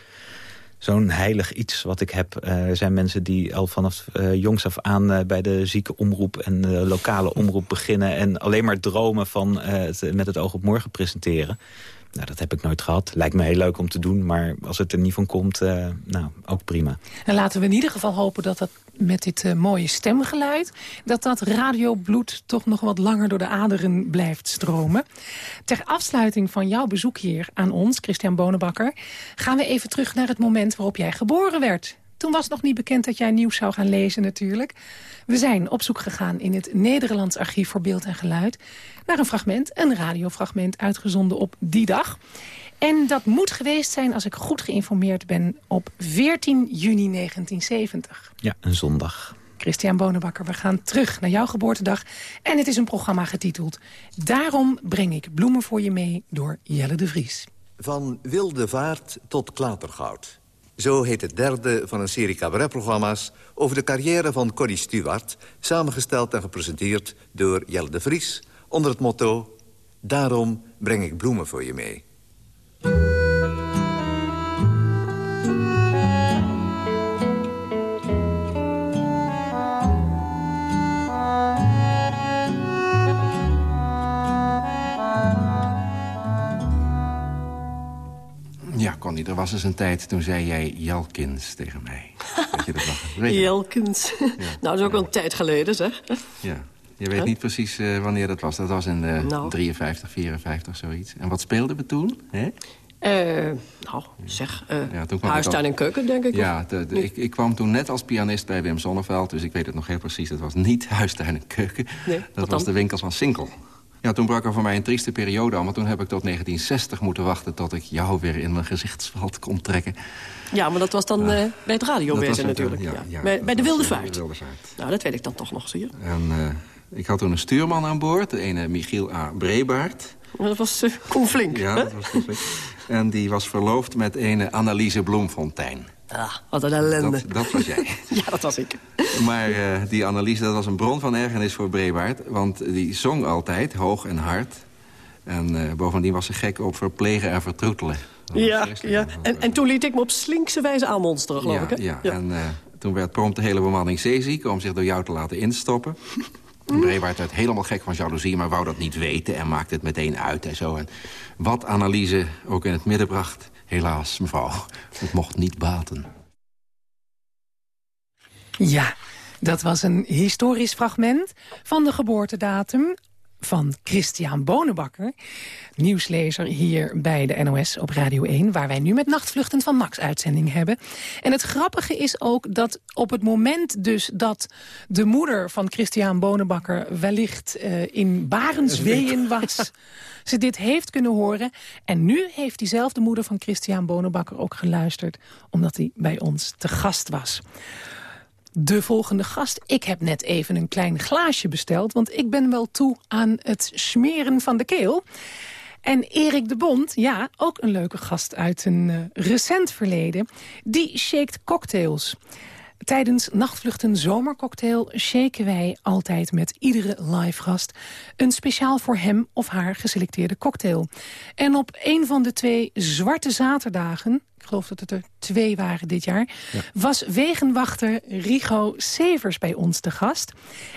Speaker 1: zo'n heilig iets wat ik heb. Eh, er zijn mensen die al vanaf eh, jongs af aan eh, bij de ziekenomroep en de lokale omroep beginnen... en alleen maar dromen van het met het oog op morgen presenteren. Nou, dat heb ik nooit gehad. Lijkt me heel leuk om te doen, maar als het er niet van komt, eh, nou, ook prima.
Speaker 4: En laten we in ieder geval hopen dat dat met dit eh, mooie stemgeluid... dat dat radiobloed toch nog wat langer door de aderen blijft stromen. Ter afsluiting van jouw bezoek hier aan ons, Christian Bonenbakker... gaan we even terug naar het moment waarop jij geboren werd. Toen was het nog niet bekend dat jij nieuws zou gaan lezen natuurlijk. We zijn op zoek gegaan in het Nederlands Archief voor Beeld en Geluid... naar een fragment, een radiofragment, uitgezonden op die dag. En dat moet geweest zijn, als ik goed geïnformeerd ben... op 14 juni 1970.
Speaker 1: Ja, een zondag.
Speaker 4: Christian Bonenbakker, we gaan terug naar jouw geboortedag. En het is een programma getiteld... Daarom breng ik bloemen voor je mee door Jelle de Vries.
Speaker 7: Van wilde vaart tot klatergoud. Zo heet het derde van een serie cabaretprogramma's... over de carrière van Corrie Stuart... samengesteld en gepresenteerd door Jelle de Vries... onder het motto... Daarom breng ik bloemen voor je mee.
Speaker 8: Ja, Connie, er was eens een tijd toen zei jij Jelkins tegen mij. Weet je dat nog?
Speaker 9: Jelkins. nou, dat is ook wel een tijd geleden, zeg.
Speaker 8: Ja. Je weet niet precies eh, wanneer dat was. Dat was in de
Speaker 9: Nou.
Speaker 8: 53, 54, zoiets. En wat speelden we toen? Hè?
Speaker 9: Eh, nou, zeg, eh
Speaker 8: Ja, toen kwam
Speaker 9: huis,
Speaker 8: ik al-
Speaker 9: tuin en keuken, denk ik.
Speaker 8: Ja, de- de- ik, ik kwam toen net als pianist bij Wim Sonneveld. Dus ik weet het nog heel precies. Het was niet Huis, Tuin en Keuken.
Speaker 9: Nee,
Speaker 8: dat was
Speaker 9: dan?
Speaker 8: de winkel van Sinkel. Ja, toen brak er voor mij een trieste periode aan. Maar toen heb ik tot 1960 moeten wachten... tot ik jou weer in mijn gezichtsveld kon trekken.
Speaker 9: Ja, maar dat was dan eh, bij het radiowezen natuurlijk.
Speaker 8: ja,
Speaker 9: Ja,
Speaker 8: ja,
Speaker 9: bij, de Wilde Vaart. Nou, dat weet ik dan toch nog, zie je.
Speaker 8: En eh, ik had toen een stuurman aan boord, de ene Michiel A. Brebaert.
Speaker 9: Dat was Koen Flink.
Speaker 8: Ja,
Speaker 9: hè?
Speaker 8: dat was goed. En die was verloofd met ene Anneliese Bloemfontein.
Speaker 9: Ah, wat een ellende.
Speaker 8: Dat, dat was jij.
Speaker 9: Ja, dat was ik.
Speaker 8: Maar eh, die Anneliese, dat was een bron van ergernis voor Brebaert. Want die zong altijd, hoog en hard. En eh, bovendien was ze gek op verplegen en vertroetelen.
Speaker 9: Ja, ja. En, en toen liet ik me op slinkse wijze aanmonsteren, geloof
Speaker 8: ja,
Speaker 9: ik. Hè?
Speaker 8: ja. en eh, toen werd prompt de hele bemanning zeeziek... om zich door jou te laten instoppen. Brebaert werd helemaal gek van jaloezie... maar wou dat niet weten en maakte het meteen uit en zo. En wat analyse ook in het midden bracht... helaas, mevrouw, het mocht niet baten.
Speaker 4: Ja, dat was een historisch fragment van de geboortedatum van Christian Bonenbakker. Nieuwslezer hier bij de NOS op Radio 1... waar wij nu met Nachtvluchten van Max uitzending hebben. En het grappige is ook dat op het moment dus dat de moeder van Christian Bonenbakker... wellicht eh, in Barensweeën was... ze dit heeft kunnen horen. En nu heeft diezelfde moeder van Christian Bonenbakker ook geluisterd... omdat hij bij ons te gast was de volgende gast. Ik heb net even een klein glaasje besteld... want ik ben wel toe aan het smeren van de keel. En Erik de Bond, ja, ook een leuke gast uit een eh, recent verleden... die shaked cocktails. Tijdens Nachtvluchten Zomercocktail shaken wij altijd met iedere live gast... een speciaal voor hem of haar geselecteerde cocktail. En op een van de twee zwarte zaterdagen... ik geloof dat het er twee waren dit jaar... was wegenwachter Rigo Severs bij ons te gast.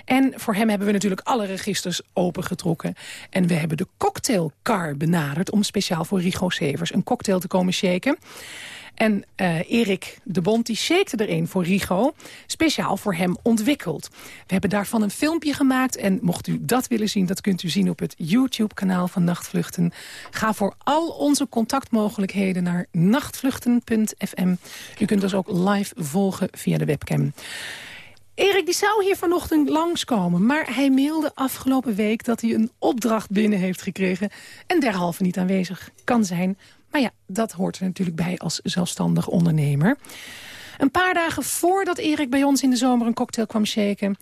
Speaker 4: En voor hem hebben we natuurlijk alle registers opengetrokken. En we hebben de cocktailcar benaderd... om speciaal voor Rigo Severs een cocktail te komen shaken... En eh, Erik de Bond die shakte er een voor Rigo, speciaal voor hem ontwikkeld. We hebben daarvan een filmpje gemaakt en mocht u dat willen zien... dat kunt u zien op het YouTube-kanaal van Nachtvluchten. Ga voor al onze contactmogelijkheden naar nachtvluchten.fm. U kunt ons ook live volgen via de webcam. Erik die zou hier vanochtend langskomen, maar hij mailde afgelopen week dat hij een opdracht binnen heeft gekregen en derhalve niet aanwezig kan zijn. Maar ja, dat hoort er natuurlijk bij als zelfstandig ondernemer. Een paar dagen voordat Erik bij ons in de zomer een cocktail kwam shaken...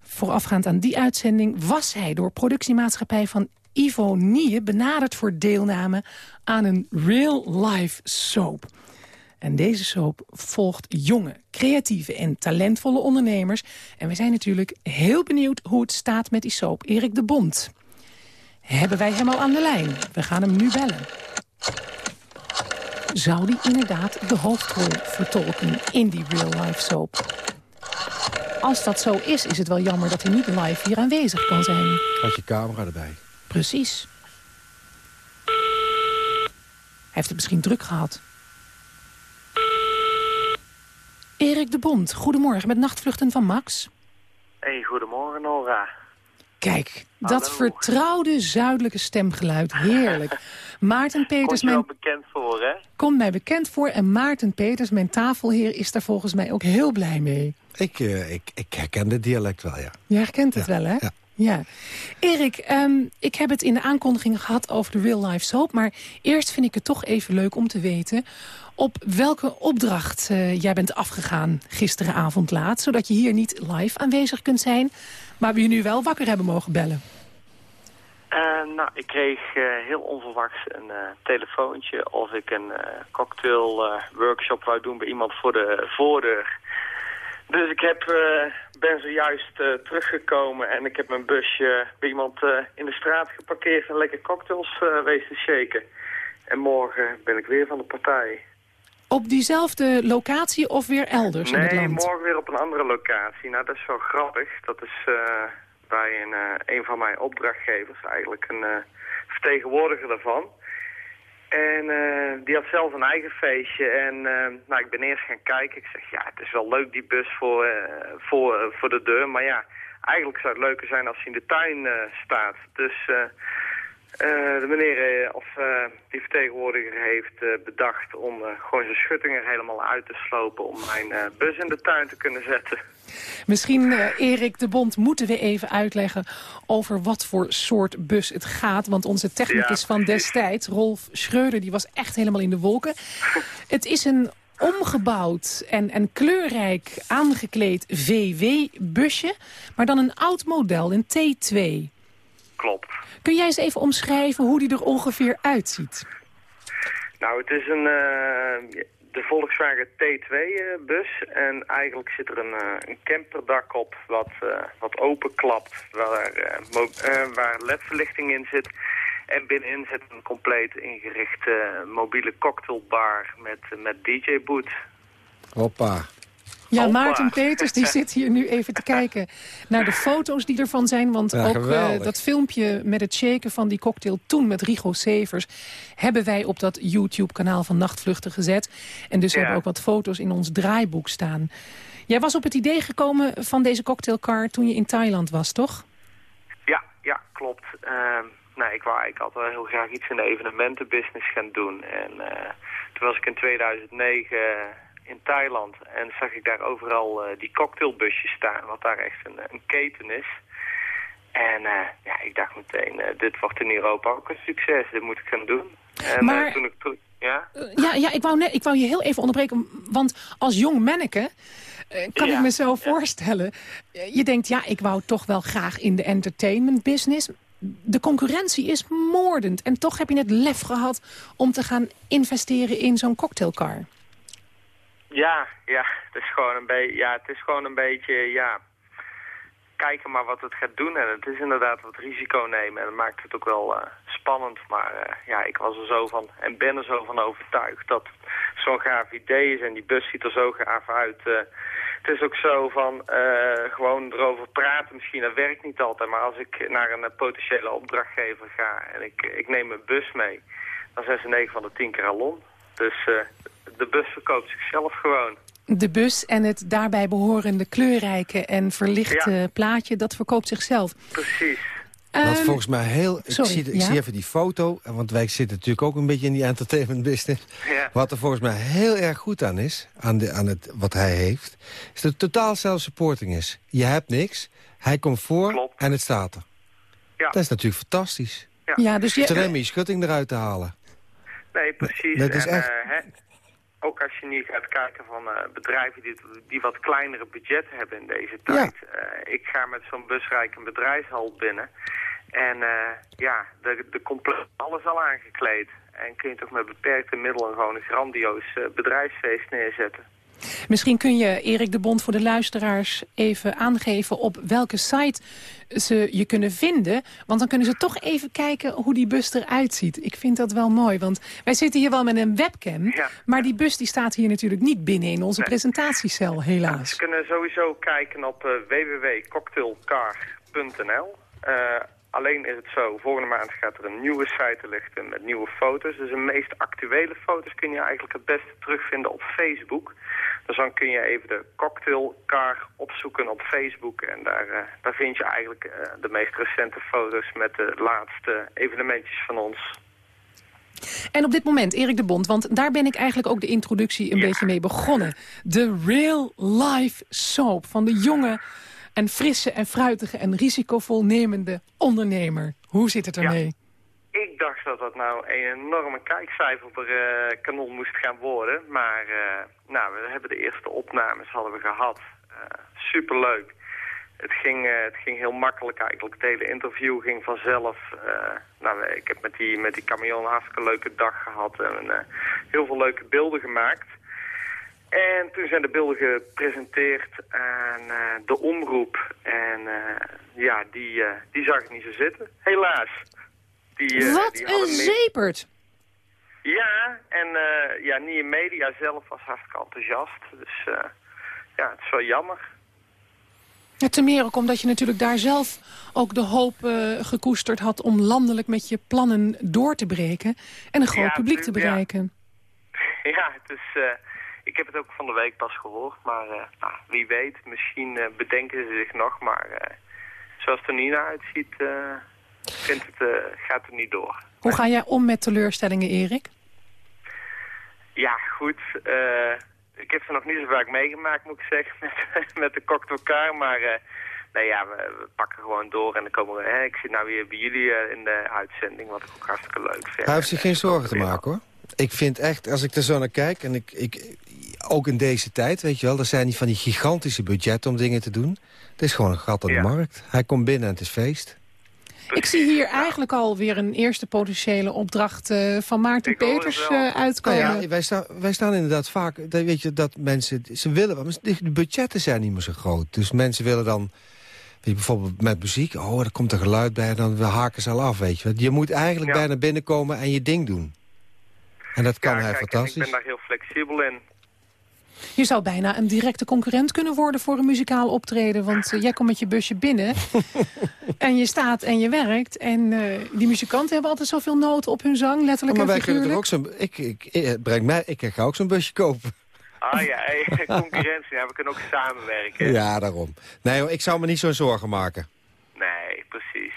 Speaker 4: voorafgaand aan die uitzending... was hij door productiemaatschappij van Ivo Nie benaderd voor deelname aan een real-life soap. En deze soap volgt jonge, creatieve en talentvolle ondernemers. En we zijn natuurlijk heel benieuwd hoe het staat met die soap. Erik de Bond. Hebben wij hem al aan de lijn? We gaan hem nu bellen. Zou die inderdaad de hoofdrol vertolken in die real-life soap? Als dat zo is, is het wel jammer dat hij niet live hier aanwezig kan zijn.
Speaker 5: Had je camera erbij.
Speaker 4: Precies. Hij heeft het misschien druk gehad. Erik de Bond, goedemorgen met nachtvluchten van Max.
Speaker 3: Hey, goedemorgen Nora.
Speaker 4: Kijk, dat vertrouwde zuidelijke stemgeluid, heerlijk. Maarten Peters...
Speaker 3: Komt
Speaker 4: Mijn,
Speaker 3: bekend voor, hè?
Speaker 4: komt mij bekend voor. En Maarten Peters, mijn tafelheer, is daar volgens mij ook heel blij mee.
Speaker 5: Ik, eh, ik, ik herken het dialect wel, ja.
Speaker 4: Je herkent het wel, hè?
Speaker 5: ja.
Speaker 4: Ja. Erik, ehm, ik heb het in de aankondiging gehad over de Real Life Soap. Maar eerst vind ik het toch even leuk om te weten... op welke opdracht eh, jij bent afgegaan gisteravond laat. Zodat je hier niet live aanwezig kunt zijn. Maar we je nu wel wakker hebben mogen bellen.
Speaker 3: Eh, nou, ik kreeg eh, heel onverwachts een eh, telefoontje of ik een cocktail workshop wou doen bij iemand voor de voordeur. Dus ik heb, ben zojuist teruggekomen en ik heb mijn busje bij iemand in de straat geparkeerd en lekker cocktails wezen shaken. En morgen ben ik weer van de partij.
Speaker 4: Op diezelfde locatie of weer elders in het
Speaker 3: Nee,
Speaker 4: land?
Speaker 3: morgen weer op een andere locatie. Nou, dat is wel grappig. Dat is bij een, eh, een van mijn opdrachtgevers, eigenlijk een eh, vertegenwoordiger daarvan. En eh, die had zelf een eigen feestje. En nou, ik ben eerst gaan kijken. Ik zeg, ja, het is wel leuk die bus voor, voor, voor de deur. Maar ja, eigenlijk zou het leuker zijn als hij in de tuin staat. Dus eh, de meneer, eh, of eh, die vertegenwoordiger heeft bedacht om gewoon zijn schutting er helemaal uit te slopen... om mijn bus in de tuin te kunnen zetten.
Speaker 4: Misschien, Erik de Bond, moeten we even uitleggen over wat voor soort bus het gaat. Want onze technicus
Speaker 3: Ja,
Speaker 4: van destijds, Rolf Schreuder, die was echt helemaal in de wolken. het is een omgebouwd en, en kleurrijk aangekleed VW-busje, maar dan een oud model, een T2.
Speaker 3: Klopt.
Speaker 4: Kun jij eens even omschrijven hoe die er ongeveer uitziet?
Speaker 3: Nou, het is een, eh, de Volkswagen T2-bus. en eigenlijk zit er een, eh, een camperdak op wat, eh, wat openklapt, waar, eh, eh, waar ledverlichting in zit. En binnenin zit een compleet ingerichte mobiele cocktailbar met, met DJ-boot.
Speaker 5: Hoppa.
Speaker 4: Ja. Maarten Peters die zit hier nu even te kijken naar de foto's die ervan zijn. Want
Speaker 5: Ja,
Speaker 4: ook eh, dat filmpje met het shaken van die cocktail toen met Rigo Severs... hebben wij op dat YouTube-kanaal van Nachtvluchten gezet. En dus
Speaker 3: Ja.
Speaker 4: hebben ook wat foto's in ons draaiboek staan. Jij was op het idee gekomen van deze cocktailcar toen je in Thailand was, toch?
Speaker 3: Ja, ja, klopt. Ehm nou, ik wou eigenlijk altijd wel heel graag iets in de evenementenbusiness gaan doen. En eh, toen was ik in 2009 in Thailand en zag ik daar overal eh, die cocktailbusjes staan, wat daar echt een, een keten is. En eh, ja, ik dacht meteen, eh, dit wordt in Europa ook een succes, dit moet ik gaan doen. En
Speaker 4: Maar-
Speaker 3: toen ik toen, ja?
Speaker 4: Ja, ja ik, wou net, ik wou je heel even onderbreken. Want als jong manneke kan
Speaker 3: Ja,
Speaker 4: ik me zo
Speaker 3: ja.
Speaker 4: voorstellen. Je denkt, ja, ik wou toch wel graag in de entertainment business. De concurrentie is moordend. En toch heb je het lef gehad om te gaan investeren in zo'n cocktailcar.
Speaker 3: Ja, ja, het is gewoon een beetje, ja, het is gewoon een beetje, ja, kijken maar wat het gaat doen. En het is inderdaad wat risico nemen en dat maakt het ook wel eh, spannend. Maar eh, ja, ik was er zo van en ben er zo van overtuigd dat zo'n gaaf idee is en die bus ziet er zo gaaf uit. eh. het is ook zo van gewoon erover praten misschien, dat werkt niet altijd. Maar als ik naar een potentiële opdrachtgever ga en ik, ik neem mijn bus mee, dan zijn ze 9 van de 10 keer al. Dus eh, de bus verkoopt zichzelf gewoon.
Speaker 4: De bus en het daarbij behorende kleurrijke en verlichte
Speaker 3: Ja.
Speaker 4: plaatje... dat verkoopt zichzelf.
Speaker 3: Precies.
Speaker 5: Wat
Speaker 4: Ehm,
Speaker 5: volgens mij heel... Ik,
Speaker 4: sorry,
Speaker 5: zie, ik
Speaker 4: ja?
Speaker 5: zie even die foto, want wij zitten natuurlijk ook een beetje in die entertainment business.
Speaker 3: Ja.
Speaker 5: Wat er volgens mij heel erg goed aan is, aan, de, aan het, wat hij heeft... is dat het totaal self-supporting is. Je hebt niks, hij komt voor
Speaker 3: Klopt.
Speaker 5: en het staat er.
Speaker 3: Ja.
Speaker 5: Dat is natuurlijk fantastisch.
Speaker 4: ja, dus
Speaker 5: Het is alleen
Speaker 4: je,
Speaker 5: maar je schutting eruit te halen.
Speaker 3: Nee, precies.
Speaker 5: Dat is
Speaker 3: en,
Speaker 5: echt-
Speaker 3: eh, hè, ook als je nu gaat kijken van eh, bedrijven die, die wat kleinere budget hebben in deze tijd. Eh, ik ga met zo'n busrijk een bedrijfshal binnen. En eh, ja, de, de compleet alles al aangekleed. En kun je toch met beperkte middelen gewoon een grandioos bedrijfsfeest neerzetten.
Speaker 4: Misschien kun je, Erik de Bond, voor de luisteraars even aangeven... op welke site ze je kunnen vinden. Want dan kunnen ze toch even kijken hoe die bus eruit ziet. Ik vind dat wel mooi, want wij zitten hier wel met een webcam...
Speaker 3: Ja.
Speaker 4: maar die bus die staat hier natuurlijk niet binnen in onze
Speaker 3: Nee.
Speaker 4: presentatiecel,
Speaker 3: Ze
Speaker 4: helaas.
Speaker 3: kunnen sowieso kijken op eh, www.cocktailcar.nl. Eh, alleen is het zo, volgende maand gaat er een nieuwe site lichten met nieuwe foto's. Dus de meest actuele foto's kun je eigenlijk het beste terugvinden op Facebook. Dus dan kun je even de cocktailcar opzoeken op Facebook. En daar, eh, daar vind je eigenlijk eh, de meest recente foto's met de laatste evenementjes van ons.
Speaker 4: En op dit moment, Erik de Bond, want daar ben ik eigenlijk ook de introductie een beetje mee begonnen. De real life soap van de jonge en frisse en fruitige en risicovol nemende ondernemer. Hoe zit het ermee?
Speaker 3: Ik dacht dat dat nou een enorme kijkcijfer per uh, kanon moest gaan worden. Maar uh, nou, we hebben de eerste opnames hadden we gehad. Uh, superleuk. Het ging, het ging heel makkelijk eigenlijk. Het hele interview ging vanzelf. nou, ik heb met die, met die camion een hartstikke leuke dag gehad. En heel veel leuke beelden gemaakt. En toen zijn de beelden gepresenteerd aan de omroep. En ja, die, die zag ik niet zo zitten. Helaas.
Speaker 4: Die, Wat die een zepert!
Speaker 3: Ja, en ja, Nieuwe Media zelf was hartstikke enthousiast. Dus ja, het is wel jammer.
Speaker 4: Ja, ten meer ook omdat je natuurlijk daar zelf ook de hoop gekoesterd had... om landelijk met je plannen door te breken en een groot publiek te bereiken.
Speaker 3: Ja, ja het is, ik heb het ook van de week pas gehoord. Maar nou, wie weet, misschien bedenken ze zich nog. Maar zoals het er nu naar uitziet vindt het, uh, gaat het niet door.
Speaker 4: Hoe ga jij om met teleurstellingen, Erik?
Speaker 3: Ja, goed. Uh, ik heb ze nog niet zo vaak meegemaakt, moet ik zeggen, met, met de kok elkaar. Maar uh, nee, ja, we, we, pakken gewoon door en dan komen we... Hè, ik zit nou weer bij jullie in de uitzending, wat ik ook hartstikke leuk vind.
Speaker 5: Hij heeft zich geen zorgen te maken, hoor. Ik vind echt, als ik er zo naar kijk, en ik, ik, ook in deze tijd, weet je wel... er zijn niet van die gigantische budgetten om dingen te doen. Het is gewoon een gat aan de markt. Hij komt binnen en het is feest.
Speaker 4: Ik zie hier eigenlijk alweer een eerste potentiële opdracht uh, van Maarten Peters uh, uitkomen.
Speaker 5: Nou ja, wij, staan, wij staan inderdaad vaak, weet je, dat mensen, ze willen, de budgetten zijn niet meer zo groot. Dus mensen willen dan, weet je, bijvoorbeeld met muziek, oh, er komt een geluid bij, dan haken ze al af, weet je. Je moet eigenlijk bijna binnenkomen en je ding doen. En dat kan hij fantastisch. Ik
Speaker 3: ben daar heel flexibel in.
Speaker 4: Je zou bijna een directe concurrent kunnen worden voor een muzikaal optreden. Want uh, jij komt met je busje binnen en je staat en je werkt. En uh, die muzikanten hebben altijd zoveel noten op hun zang, letterlijk
Speaker 5: maar
Speaker 4: en wij kunnen
Speaker 5: er ook zo'n... Ik, ik, ik, breng mij, ik ga ook zo'n busje kopen.
Speaker 3: Ah ja, concurrentie. Ja, we kunnen ook samenwerken.
Speaker 5: Ja, daarom. Nee, hoor, ik zou me niet zo'n zorgen maken.
Speaker 3: Nee, precies.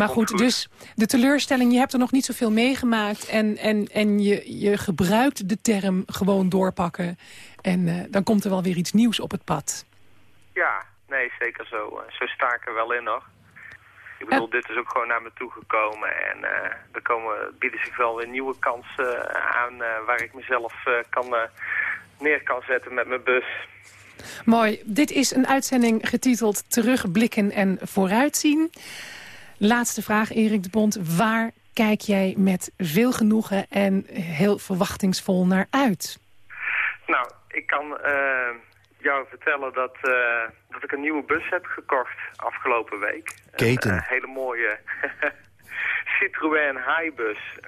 Speaker 4: Maar goed, dus de teleurstelling, je hebt er nog niet zoveel meegemaakt... en, en, en je, je gebruikt de term gewoon doorpakken. En uh, dan komt er wel weer iets nieuws op het pad.
Speaker 3: Ja, nee, zeker zo. Zo sta ik er wel in nog. Ik bedoel, uh, dit is ook gewoon naar me toe gekomen. En uh, er komen, bieden zich wel weer nieuwe kansen aan... waar ik mezelf kan, neer kan zetten met mijn bus.
Speaker 4: Mooi. Dit is een uitzending getiteld Terugblikken en Vooruitzien. Laatste vraag, Erik de Bond. Waar kijk jij met veel genoegen en heel verwachtingsvol naar uit?
Speaker 3: Nou, ik kan uh, jou vertellen dat, uh, dat ik een nieuwe bus heb gekocht afgelopen week.
Speaker 5: Keten.
Speaker 3: Een uh, hele mooie Citroën Highbus.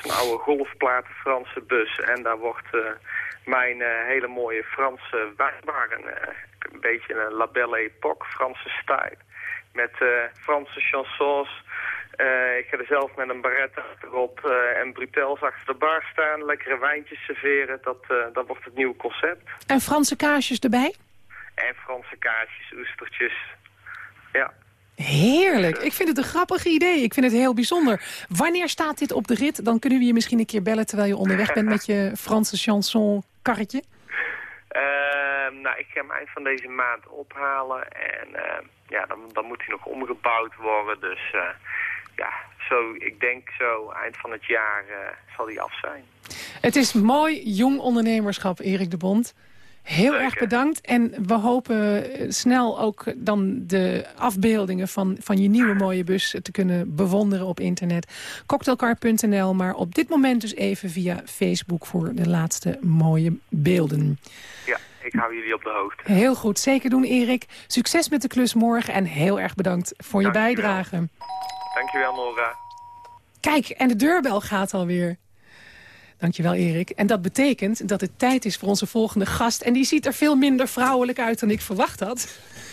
Speaker 3: Zo'n oude golfplaten Franse bus. En daar wordt mijn hele mooie Franse wijnbar. een beetje een La Belle Époque, Franse stijl. Met Franse chansons, uh, ik ga er zelf met een baret achterop uh, en brutels achter de bar staan. Lekkere wijntjes serveren. Dat, dat wordt het nieuwe concept.
Speaker 4: En Franse kaasjes erbij?
Speaker 3: En Franse kaasjes, oestertjes. Ja.
Speaker 4: Heerlijk. Ik vind het een grappig idee. Ik vind het heel bijzonder. Wanneer staat dit op de rit? Dan kunnen we je misschien een keer bellen terwijl je onderweg bent met je Franse chanson karretje.
Speaker 3: Ehm, nou, ik ga hem eind van deze maand ophalen. En ja, dan, dan moet hij nog omgebouwd worden. Dus ja, zo, ik denk zo eind van het jaar uh, zal die af zijn.
Speaker 4: Het is mooi jong ondernemerschap, Erik de Bond. Heel erg bedankt. En we hopen snel ook dan de afbeeldingen van, van je nieuwe mooie bus te kunnen bewonderen op internet. Cocktailcar.nl, maar op dit moment dus even via Facebook voor de laatste mooie beelden.
Speaker 3: Ja, ik hou jullie op de hoogte.
Speaker 4: Heel goed, zeker doen Erik. Succes met de klus morgen en heel erg bedankt voor
Speaker 3: Dank
Speaker 4: je bijdrage.
Speaker 3: Dankjewel, Nora.
Speaker 4: Kijk, en de deurbel gaat alweer. Dankjewel, Erik. En dat betekent dat het tijd is voor onze volgende gast. En die ziet er veel minder vrouwelijk uit dan ik verwacht had.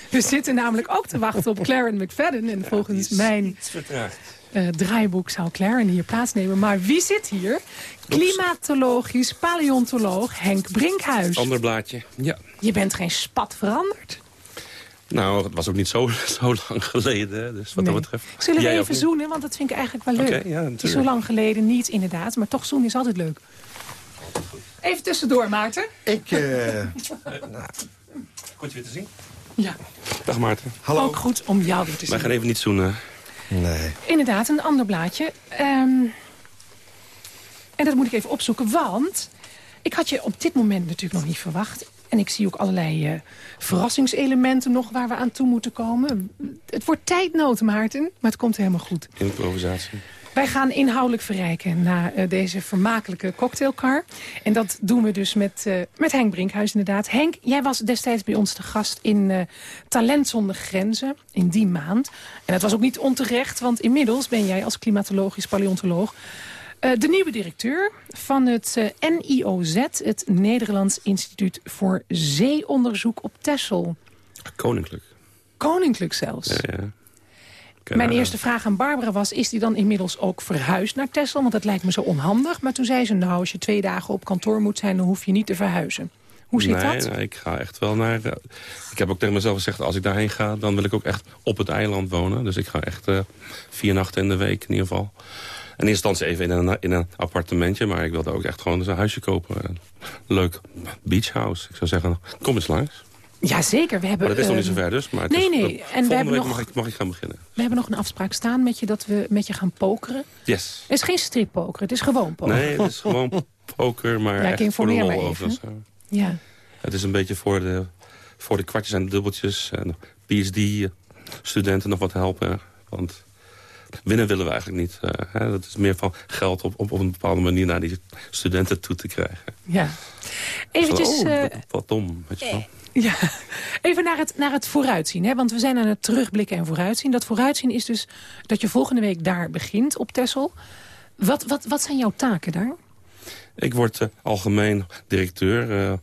Speaker 4: We zitten namelijk ook te wachten op Claren McFadden. En volgens mijn uh, draaiboek zou Claren hier plaatsnemen. Maar wie zit hier? Klimatologisch paleontoloog Henk Brinkhuis.
Speaker 10: Ander blaadje, ja.
Speaker 4: Je bent geen spat veranderd.
Speaker 10: Nou, het was ook niet zo, zo lang geleden. hè, Dus wat
Speaker 4: Nee.
Speaker 10: dat betreft.
Speaker 4: Zullen we even zoenen? Want dat vind ik eigenlijk wel leuk.
Speaker 10: Oké, ja,
Speaker 4: het is zo lang geleden niet, inderdaad. Maar toch zoenen is altijd leuk. Even tussendoor, Maarten.
Speaker 5: Ik, eh,
Speaker 10: Goed je weer te zien.
Speaker 4: Ja,
Speaker 10: Dag Maarten.
Speaker 5: hallo.
Speaker 4: ook goed om jou weer te
Speaker 10: Wij
Speaker 4: zien.
Speaker 10: gaan even niet zoenen.
Speaker 5: Nee.
Speaker 4: Inderdaad, een ander blaadje. Ehm, en dat moet ik even opzoeken, want... ik had je op dit moment natuurlijk nog niet verwacht. En ik zie ook allerlei eh, verrassingselementen nog waar we aan toe moeten komen. Het wordt tijdnood, Maarten, maar het komt helemaal goed.
Speaker 10: Improvisatie.
Speaker 4: Wij gaan inhoudelijk verrijken na eh, deze vermakelijke cocktailcar. En dat doen we dus met, eh, met Henk Brinkhuis inderdaad. Henk, jij was destijds bij ons te gast in eh, Talent zonder Grenzen in die maand. En dat was ook niet onterecht, want inmiddels ben jij als klimatologisch paleontoloog... eh, de nieuwe directeur van het eh, NIOZ, het Nederlands Instituut voor Zeeonderzoek op Texel.
Speaker 10: Koninklijk.
Speaker 4: Koninklijk zelfs.
Speaker 10: Ja, ja.
Speaker 4: Mijn eerste vraag aan Barbara was... is die dan inmiddels ook verhuisd naar Texel? Want dat lijkt me zo onhandig. Maar toen zei ze, nou, als je twee dagen op kantoor moet zijn... dan hoef je niet te verhuizen. Hoe zit
Speaker 10: nee,
Speaker 4: dat?
Speaker 10: Nee, ik ga echt wel naar... eh, ik heb ook tegen mezelf gezegd, als ik daarheen ga... dan wil ik ook echt op het eiland wonen. Dus ik ga echt vier nachten in de week in ieder geval. En in eerste instantie even in een, in een appartementje. Maar ik wilde ook echt gewoon eens een huisje kopen. Een leuk beachhouse. Ik zou zeggen, kom eens langs.
Speaker 4: Jazeker, we hebben...
Speaker 10: Maar dat is nog niet
Speaker 4: ehm,
Speaker 10: zo ver dus. Maar het
Speaker 4: nee,
Speaker 10: is,
Speaker 4: nee, en we hebben nog-
Speaker 10: mag, ik, mag ik gaan beginnen.
Speaker 4: We hebben nog een afspraak staan met je dat we met je gaan pokeren.
Speaker 10: Yes.
Speaker 4: Het is geen strippoker, het is gewoon pokeren.
Speaker 10: Nee, het is gewoon poker, maar
Speaker 4: Ja,
Speaker 10: echt
Speaker 4: ik
Speaker 10: voor de lol
Speaker 4: even. Ja.
Speaker 10: Het is een beetje voor de, voor de kwartjes en de dubbeltjes. En PhD-studenten nog wat helpen. Want winnen willen we eigenlijk niet. eh, hè. Dat is meer van geld op, op, op een bepaalde manier naar die studenten toe te krijgen.
Speaker 4: ja. Eventjes...
Speaker 10: Oh,
Speaker 4: eh,
Speaker 10: wat, dom, weet je wel.
Speaker 4: Ja, even naar het, naar het vooruitzien. Hè? Want we zijn aan het terugblikken en vooruitzien. Dat vooruitzien is dus dat je volgende week daar begint op Texel. Wat, wat, wat zijn jouw taken daar?
Speaker 10: Ik word eh, algemeen directeur. eh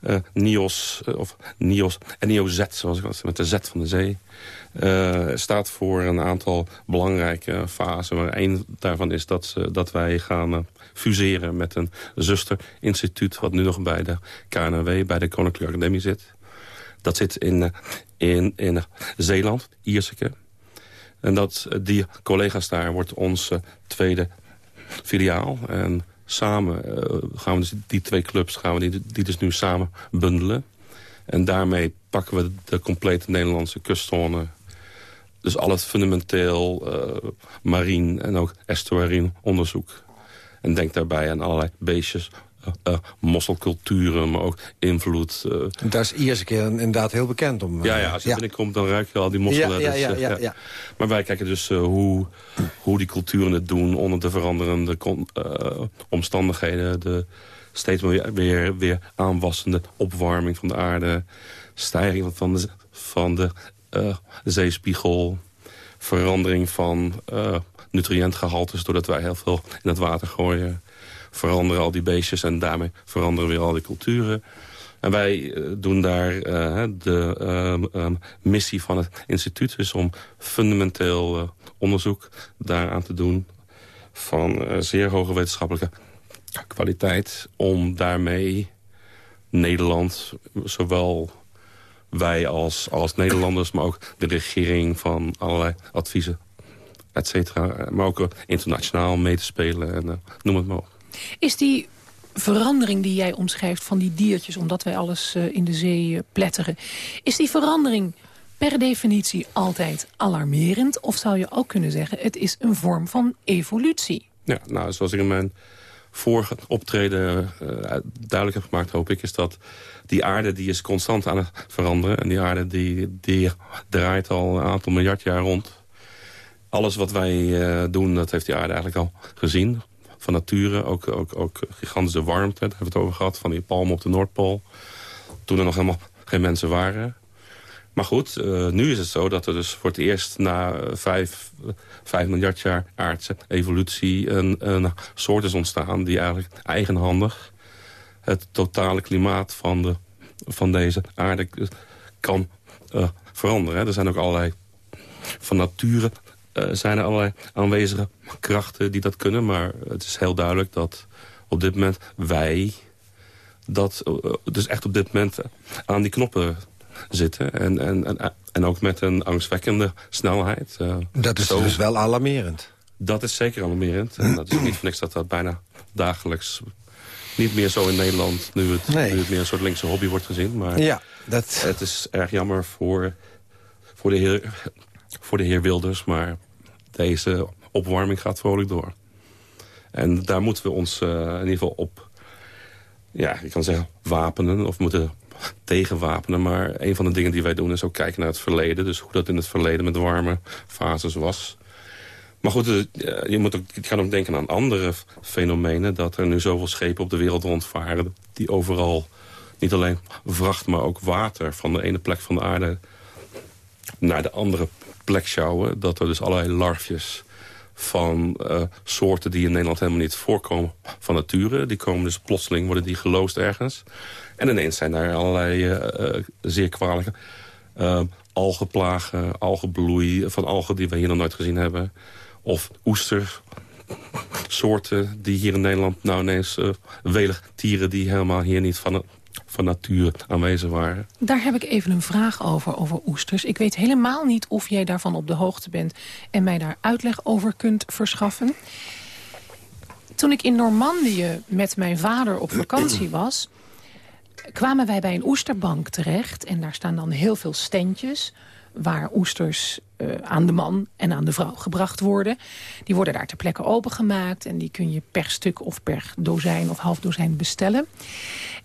Speaker 10: eh, NIOS, eh, of NIOS, NIOZ, zoals ik was, met de Z van de zee. Eh, staat voor een aantal belangrijke fasen. Maar één daarvan is dat, ze- dat wij gaan eh, fuseren met een zusterinstituut... wat nu nog bij de KNW, bij de Koninklijke Academie zit. Dat zit in, eh, in, in Zeeland, Ierseke. En dat, die collega's daar wordt ons eh, tweede filiaal. En samen gaan we dus die twee clubs gaan we die, die dus nu samen bundelen. En daarmee pakken we de complete Nederlandse kustzone. Dus al het fundamenteel uh, marien en ook estuarien onderzoek. En denk daarbij aan allerlei beestjes, uh, uh, mosselculturen, maar ook invloed. Uh,
Speaker 5: Daar is Ierse keer inderdaad heel bekend om.
Speaker 10: ja, ja, als je ja. binnenkomt dan ruik je al die mosselen.
Speaker 5: Ja, ja, ja, ja.
Speaker 10: Maar wij kijken dus hoe, hoe die culturen het doen onder de veranderende omstandigheden. De steeds weer, weer, weer aanwassende opwarming van de aarde. Stijging van de, van de zeespiegel. Verandering van nutriëntgehaltes doordat wij heel veel in het water gooien. Veranderen al die beestjes en daarmee veranderen weer al die culturen. En wij uh, doen daar uh, de uh, missie van het instituut... is om fundamenteel uh, onderzoek daaraan te doen... van zeer hoge wetenschappelijke kwaliteit... om daarmee Nederland, zowel wij als, als Nederlanders... maar ook de regering van allerlei adviezen, et cetera... maar ook internationaal mee te spelen en noem het maar op.
Speaker 4: Is die verandering die jij omschrijft van die diertjes... omdat wij alles uh, in de zee pletteren... is die verandering per definitie altijd alarmerend? Of zou je ook kunnen zeggen, het is een vorm van evolutie?
Speaker 10: Ja, nou, zoals ik in mijn vorige optreden uh, duidelijk heb gemaakt, hoop ik... is dat die aarde die is constant aan het veranderen. En die aarde die, die draait al een aantal miljard jaar rond. Alles wat wij doen, dat heeft die aarde eigenlijk al gezien van nature. Ook, ook, ook gigantische warmte, daar hebben we het over gehad. Van die palmen op de Noordpool. Toen er nog helemaal geen mensen waren. Maar goed, uh, nu is het zo dat er dus voor het eerst na vijf, vijf miljard jaar aardse evolutie... Een, een soort is ontstaan die eigenlijk eigenhandig... het totale klimaat van, de, van deze aarde kan uh, veranderen. Er zijn ook allerlei van nature zijn er allerlei aanwezige krachten die dat kunnen. Maar het is heel duidelijk dat op dit moment wij... dat dus echt op dit moment aan die knoppen zitten. En, en, en, en ook met een angstwekkende snelheid. Uh,
Speaker 5: dat is
Speaker 10: zo,
Speaker 5: dus wel alarmerend.
Speaker 10: Dat is zeker alarmerend. En dat is niet voor niks dat dat bijna dagelijks... Niet meer zo in Nederland, nu het,
Speaker 5: Nee.
Speaker 10: nu het meer een soort linkse hobby wordt gezien. Maar
Speaker 5: Ja, dat...
Speaker 10: het is erg jammer voor, voor, de heer, voor de heer Wilders. Maar deze opwarming gaat vrolijk door. En daar moeten we ons eh, in ieder geval op... Ja, je kan zeggen wapenen of moeten tegenwapenen. Maar een van de dingen die wij doen is ook kijken naar het verleden. Dus hoe dat in het verleden met warme fases was. Maar goed, eh, je, moet ook, je kan ook denken aan andere fenomenen. Dat er nu zoveel schepen op de wereld rondvaren. Die overal niet alleen vracht, maar ook water van de ene plek van de aarde naar de andere plek sjouwen. Dat er dus allerlei larfjes van eh, soorten die in Nederland helemaal niet voorkomen van nature. Die komen dus plotseling, worden die geloosd ergens. En ineens zijn daar allerlei eh, eh, zeer kwalijke uh, algenplagen, algenbloei van algen die we hier nog nooit gezien hebben. Of oestersoorten die hier in Nederland nou ineens uh, welig dieren die helemaal hier niet van, van natuur aanwezig waren.
Speaker 4: Daar heb ik even een vraag over, over oesters. Ik weet helemaal niet of jij daarvan op de hoogte bent... en mij daar uitleg over kunt verschaffen. Toen ik in Normandië met mijn vader op vakantie was... kwamen wij bij een oesterbank terecht. En daar staan dan heel veel standjes waar oesters uh, aan de man en aan de vrouw gebracht worden. Die worden daar ter plekke opengemaakt... en die kun je per stuk of per dozijn of half dozijn bestellen.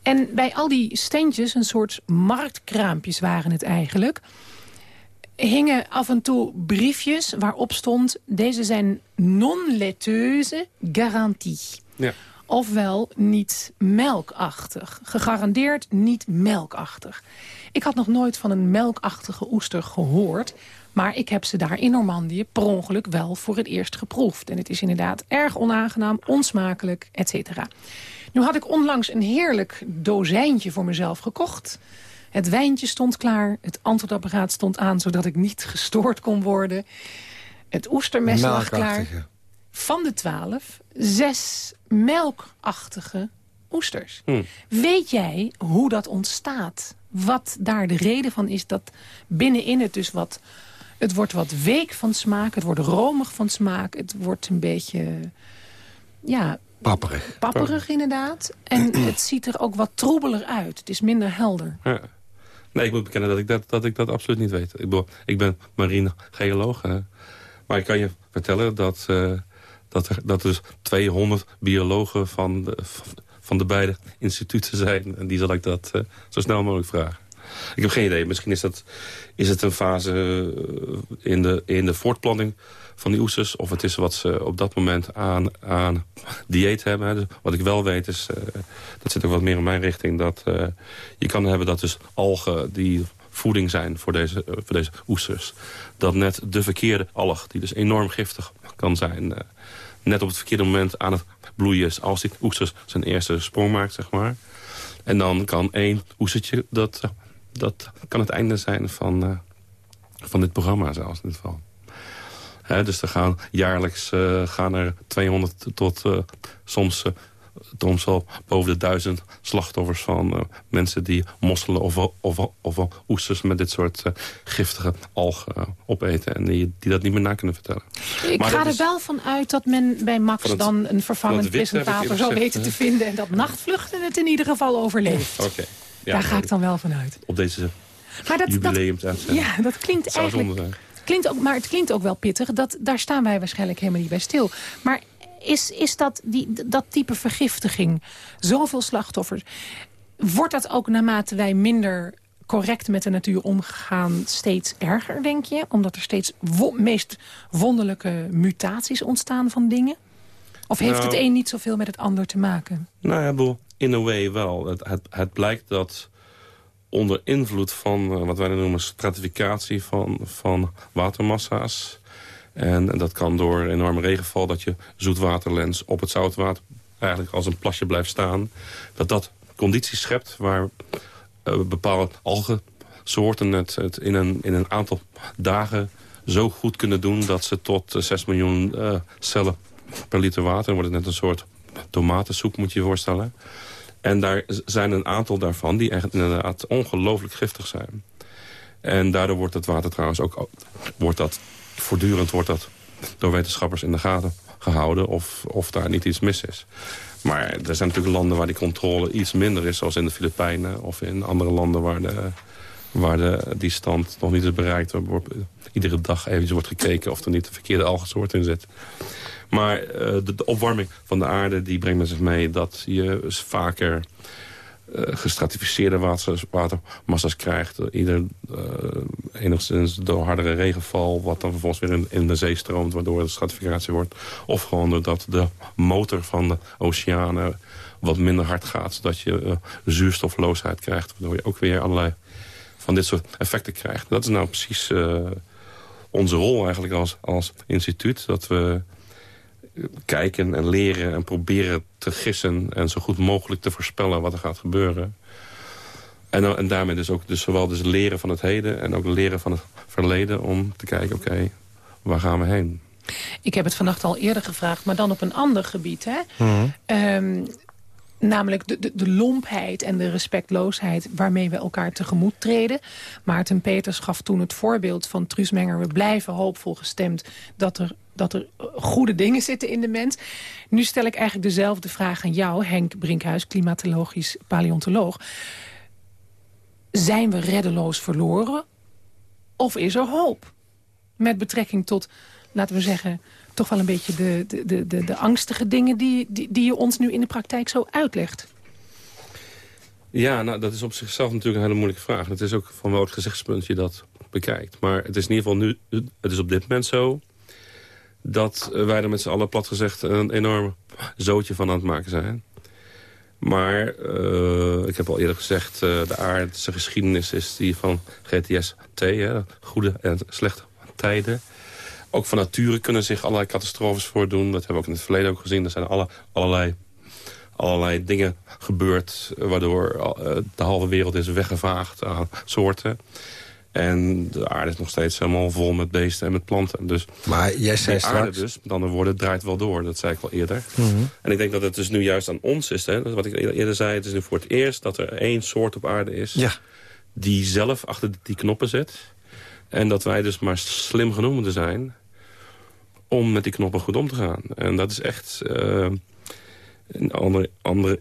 Speaker 4: En bij al die standjes, een soort marktkraampjes waren het eigenlijk... hingen af en toe briefjes waarop stond... deze zijn non-laiteuse garantie.
Speaker 10: Ja.
Speaker 4: Ofwel niet melkachtig. Gegarandeerd niet melkachtig. Ik had nog nooit van een melkachtige oester gehoord... maar ik heb ze daar in Normandië per ongeluk wel voor het eerst geproefd. En het is inderdaad erg onaangenaam, onsmakelijk, et cetera. Nu had ik onlangs een heerlijk dozijntje voor mezelf gekocht. Het wijntje stond klaar, het antwoordapparaat stond aan... zodat ik niet gestoord kon worden. Het oestermes lag klaar. Van de twaalf, zes melkachtige oesters.
Speaker 10: Hm.
Speaker 4: Weet jij hoe dat ontstaat? Wat daar de reden van is dat binnenin het dus wat... Het wordt wat week van smaak, het wordt romig van smaak... het wordt een beetje... Ja,
Speaker 5: Papperig.
Speaker 4: papperig inderdaad. En het ziet er ook wat troebeler uit. Het is minder helder.
Speaker 10: Ja. Nee, ik moet bekennen dat ik dat, dat, ik dat absoluut niet weet. Ik, bedoel, ik ben marinegeoloog. Hè. Maar ik kan je vertellen dat, uh, dat, er, dat dus 200 biologen van de, van de beide instituten zijn. En die zal ik dat uh, zo snel mogelijk vragen. Ik heb geen idee. Misschien is, dat, is het een fase in de, in de voortplanting van die oesters. Of het is wat ze op dat moment aan, aan dieet hebben. Dus wat ik wel weet is, uh, dat zit ook wat meer in mijn richting... dat je kan hebben dat dus algen die voeding zijn voor deze, voor deze oesters... dat net de verkeerde alg, die dus enorm giftig kan zijn... net op het verkeerde moment aan het bloeien is... als die oesters zijn eerste sprong maakt, zeg maar. En dan kan één oestertje, dat, dat kan het einde zijn van, van dit programma zelfs in dit geval. Dus er gaan jaarlijks uh, gaan er 200 tot uh, soms, soms boven de duizend slachtoffers van mensen die mosselen of, of, of, oesters met dit soort giftige algen opeten. En die, die dat niet meer na kunnen vertellen.
Speaker 4: Ik maar ga er is... wel van uit dat men bij Max het, dan een vervangend presentator zou weten te vinden. En dat nachtvluchten het in ieder geval overleeft.
Speaker 10: Oké. Okay. Ja,
Speaker 4: Daar ga ik dan wel van uit.
Speaker 10: Op deze
Speaker 4: maar dat,
Speaker 10: jubileum
Speaker 4: dat, Ja, dat klinkt eigenlijk... Klinkt ook, maar het klinkt ook wel pittig. Dat, daar staan wij waarschijnlijk helemaal niet bij stil. Maar is, is dat, die, dat type vergiftiging, zoveel slachtoffers... wordt dat ook naarmate wij minder correct met de natuur omgaan steeds erger, denk je? Omdat er steeds wo meest wonderlijke mutaties ontstaan van dingen? Of heeft
Speaker 10: nou,
Speaker 4: het een niet zoveel met het ander te maken?
Speaker 10: Nou ja, in a way wel. Het, het, het blijkt dat onder invloed van uh, wat wij noemen stratificatie van, van watermassa's. En, dat kan door enorme regenval dat je zoetwaterlens op het zoutwater eigenlijk als een plasje blijft staan. Dat dat condities schept waar uh, bepaalde algensoorten het, in, een, in een aantal dagen zo goed kunnen doen dat ze tot uh, 6 miljoen uh, cellen per liter water, dan wordt het net een soort tomatensoep moet je je voorstellen. En daar zijn een aantal daarvan die echt inderdaad ongelooflijk giftig zijn. En daardoor wordt het water trouwens ook wordt dat, voortdurend wordt dat door wetenschappers in de gaten gehouden of, of daar niet iets mis is. Maar er zijn natuurlijk landen waar die controle iets minder is... zoals in de Filipijnen of in andere landen waar, de, waar de, die stand nog niet is bereikt. Wordt, iedere dag eventjes wordt gekeken of er niet de verkeerde algensoort in zit. Maar uh, de, de, opwarming van de aarde die brengt met zich mee dat je vaker gestratificeerde water, watermassa's krijgt. Ieder uh, enigszins door hardere regenval... wat dan vervolgens weer in, de zee stroomt... waardoor het stratificatie wordt. Of gewoon doordat de motor van de oceanen wat minder hard gaat... zodat je zuurstofloosheid krijgt. Waardoor je ook weer allerlei van dit soort effecten krijgt. Dat is nou precies onze rol eigenlijk als, als instituut. Dat we kijken en leren en proberen te gissen... en zo goed mogelijk te voorspellen wat er gaat gebeuren. En, en daarmee dus ook dus zowel dus leren van het heden... en ook leren van het verleden om te kijken, oké, waar gaan we heen?
Speaker 4: Ik heb het vannacht al eerder gevraagd, maar dan op een ander gebied. Hè? Mm -hmm. Namelijk de, de, de, lompheid en de respectloosheid waarmee we elkaar tegemoet treden. Maarten Peters gaf toen het voorbeeld van Truus Menger. We blijven hoopvol gestemd dat er, dat er goede dingen zitten in de mens. Nu stel ik eigenlijk dezelfde vraag aan jou, Henk Brinkhuis, klimatologisch paleontoloog. Zijn we reddeloos verloren of is er hoop? Met betrekking tot, laten we zeggen toch wel een beetje de, de, de, de, angstige dingen die, die, die je ons nu in de praktijk zo uitlegt.
Speaker 10: Ja, nou, dat is op zichzelf natuurlijk een hele moeilijke vraag. Het is ook van welk gezichtspunt je dat bekijkt. Maar het is in ieder geval nu, het is op dit moment zo... dat wij er met z'n allen plat gezegd een enorm zootje van aan het maken zijn. Maar uh, ik heb al eerder gezegd, uh, de aardse geschiedenis is die van GTS-T, goede en slechte tijden. Ook van nature kunnen zich allerlei catastrofes voordoen. Dat hebben we ook in het verleden ook gezien. Er zijn alle, allerlei, allerlei dingen gebeurd... waardoor de halve wereld is weggevaagd aan soorten. En de aarde is nog steeds helemaal vol met beesten en met planten. Dus
Speaker 5: maar jij zei
Speaker 10: de aarde dus, met andere woorden, draait wel door. Dat zei ik al eerder. Mm -hmm. En ik denk dat het dus nu juist aan ons is. Hè, wat ik eerder zei, het is nu voor het eerst dat er één soort op aarde is...
Speaker 5: Ja.
Speaker 10: die zelf achter die knoppen zit. En dat wij dus maar slim genoeg moeten zijn om met die knoppen goed om te gaan. En dat is echt... Uh, een andere, andere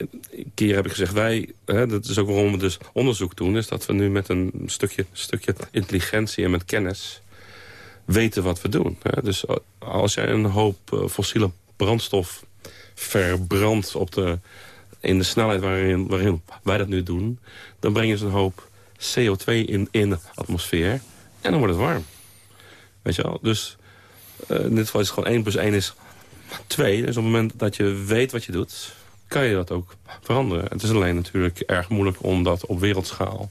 Speaker 10: keer heb ik gezegd, wij, hè, dat is ook waarom we dus onderzoek doen... is dat we nu met een stukje, stukje intelligentie en met kennis weten wat we doen. Hè. Dus als jij een hoop uh, fossiele brandstof verbrandt op de, in de snelheid waarin, waarin wij dat nu doen... dan breng je dus een hoop CO2 in, in de atmosfeer en dan wordt het warm. Weet je wel? Dus uh, in dit geval is het gewoon 1 plus 1 is 2. Dus op het moment dat je weet wat je doet, kan je dat ook veranderen. Het is alleen natuurlijk erg moeilijk om dat op wereldschaal...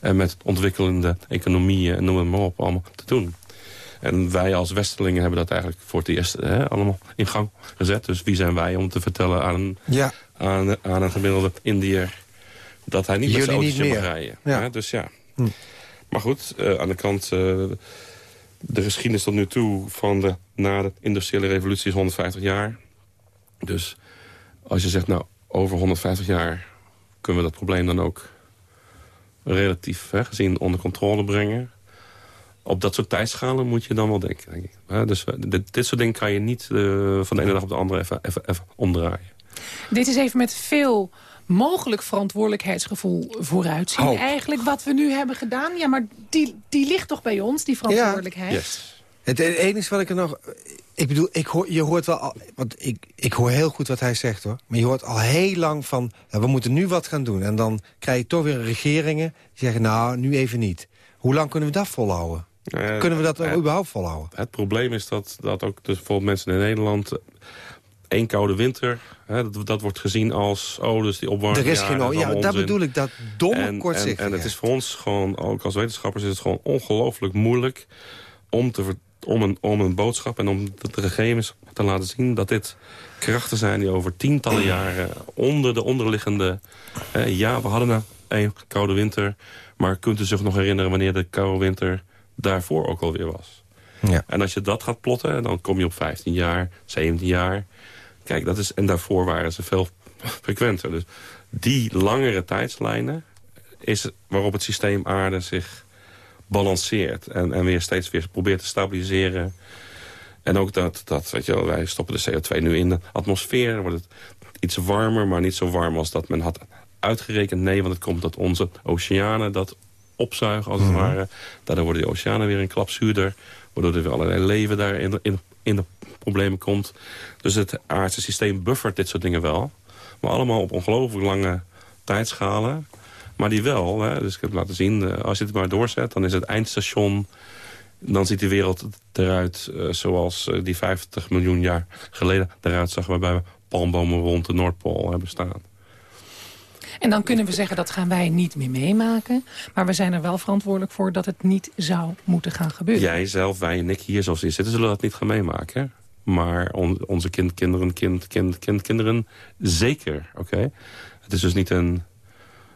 Speaker 10: en met ontwikkelende economieën en noem het maar op allemaal te doen. En wij als Westelingen hebben dat eigenlijk voor het eerst hè, allemaal in gang gezet. Dus wie zijn wij om te vertellen aan een,
Speaker 5: ja.
Speaker 10: aan, aan een gemiddelde Indiër... dat hij niet
Speaker 5: Jullie
Speaker 10: met zijn autootje mag rijden.
Speaker 5: Ja.
Speaker 10: Dus ja.
Speaker 5: Hm.
Speaker 10: Maar goed, uh, aan de kant... Uh, de geschiedenis tot nu toe van de, na de industriële revolutie is 150 jaar. Dus als je zegt, nou, over 150 jaar kunnen we dat probleem dan ook relatief hè, gezien onder controle brengen. Op dat soort tijdschalen moet je dan wel denken, denk ik. Dus dit, dit, soort dingen kan je niet uh, van de ene dag op de andere even, even, even omdraaien.
Speaker 4: Dit is even met veel mogelijk verantwoordelijkheidsgevoel vooruitzien.
Speaker 5: Hoop.
Speaker 4: Eigenlijk wat we nu hebben gedaan. Ja, maar die, die ligt toch bij ons, die verantwoordelijkheid?
Speaker 10: Yes.
Speaker 5: Het enige wat ik er nog... Ik bedoel, ik hoor, je hoort wel... Al, want ik, ik hoor heel goed wat hij zegt, hoor. Maar je hoort al heel lang van... ja, we moeten nu wat gaan doen. En dan krijg je toch weer regeringen die zeggen... nou, nu even niet. Hoe lang kunnen we dat volhouden?
Speaker 10: Uh,
Speaker 5: kunnen we dat
Speaker 10: het,
Speaker 5: überhaupt volhouden?
Speaker 10: Het probleem is dat, dat ook dus bijvoorbeeld mensen in Nederland... één koude winter, hè, dat, dat, wordt gezien als... oh, dus die opwarming...
Speaker 5: Er is geen... Ja, dat bedoel ik, dat domme
Speaker 10: en,
Speaker 5: kortzichtigheid.
Speaker 10: En, en het is voor ons gewoon, ook als wetenschappers... is het gewoon ongelooflijk moeilijk om te om een, om een boodschap en om de gegevens te laten zien... dat dit krachten zijn die over tientallen jaren onder de onderliggende... Eh, ja, we hadden nou een koude winter... maar kunt u zich nog herinneren wanneer de koude winter daarvoor ook alweer was?
Speaker 5: Ja.
Speaker 10: En als je dat gaat plotten, dan kom je op 15 jaar, 17 jaar. Kijk, dat is, en daarvoor waren ze veel frequenter. Dus die langere tijdslijnen is waarop het systeem aarde zich balanceert. En, en weer steeds weer probeert te stabiliseren. En ook dat, dat weet je wel, wij stoppen de CO2 nu in de atmosfeer. Dan wordt het iets warmer, maar niet zo warm als dat men had uitgerekend. Nee, want het komt dat onze oceanen dat opzuigen als het
Speaker 5: Mhm.
Speaker 10: ware. Daardoor worden die oceanen weer een klap zuurder. Waardoor er weer allerlei leven daar in, in, de problemen komt. Dus het aardse systeem buffert dit soort dingen wel. Maar allemaal op ongelooflijk lange tijdschalen. Maar die wel, hè, dus ik heb laten zien, eh, als je het maar doorzet... dan is het eindstation, dan ziet die wereld eruit eh, zoals eh, die 50 miljoen jaar geleden eruit zag... waarbij palmbomen rond de Noordpool hebben staan.
Speaker 4: En dan kunnen we zeggen dat gaan wij niet meer meemaken. Maar we zijn er wel verantwoordelijk voor dat het niet zou moeten gaan gebeuren.
Speaker 10: Jij zelf, wij en ik hier zoals hier zitten, zullen dat niet gaan meemaken. hè? Maar on- onze kind, kinderen, kind, kind, kind, kinderen, zeker. Oké. Het is dus niet een,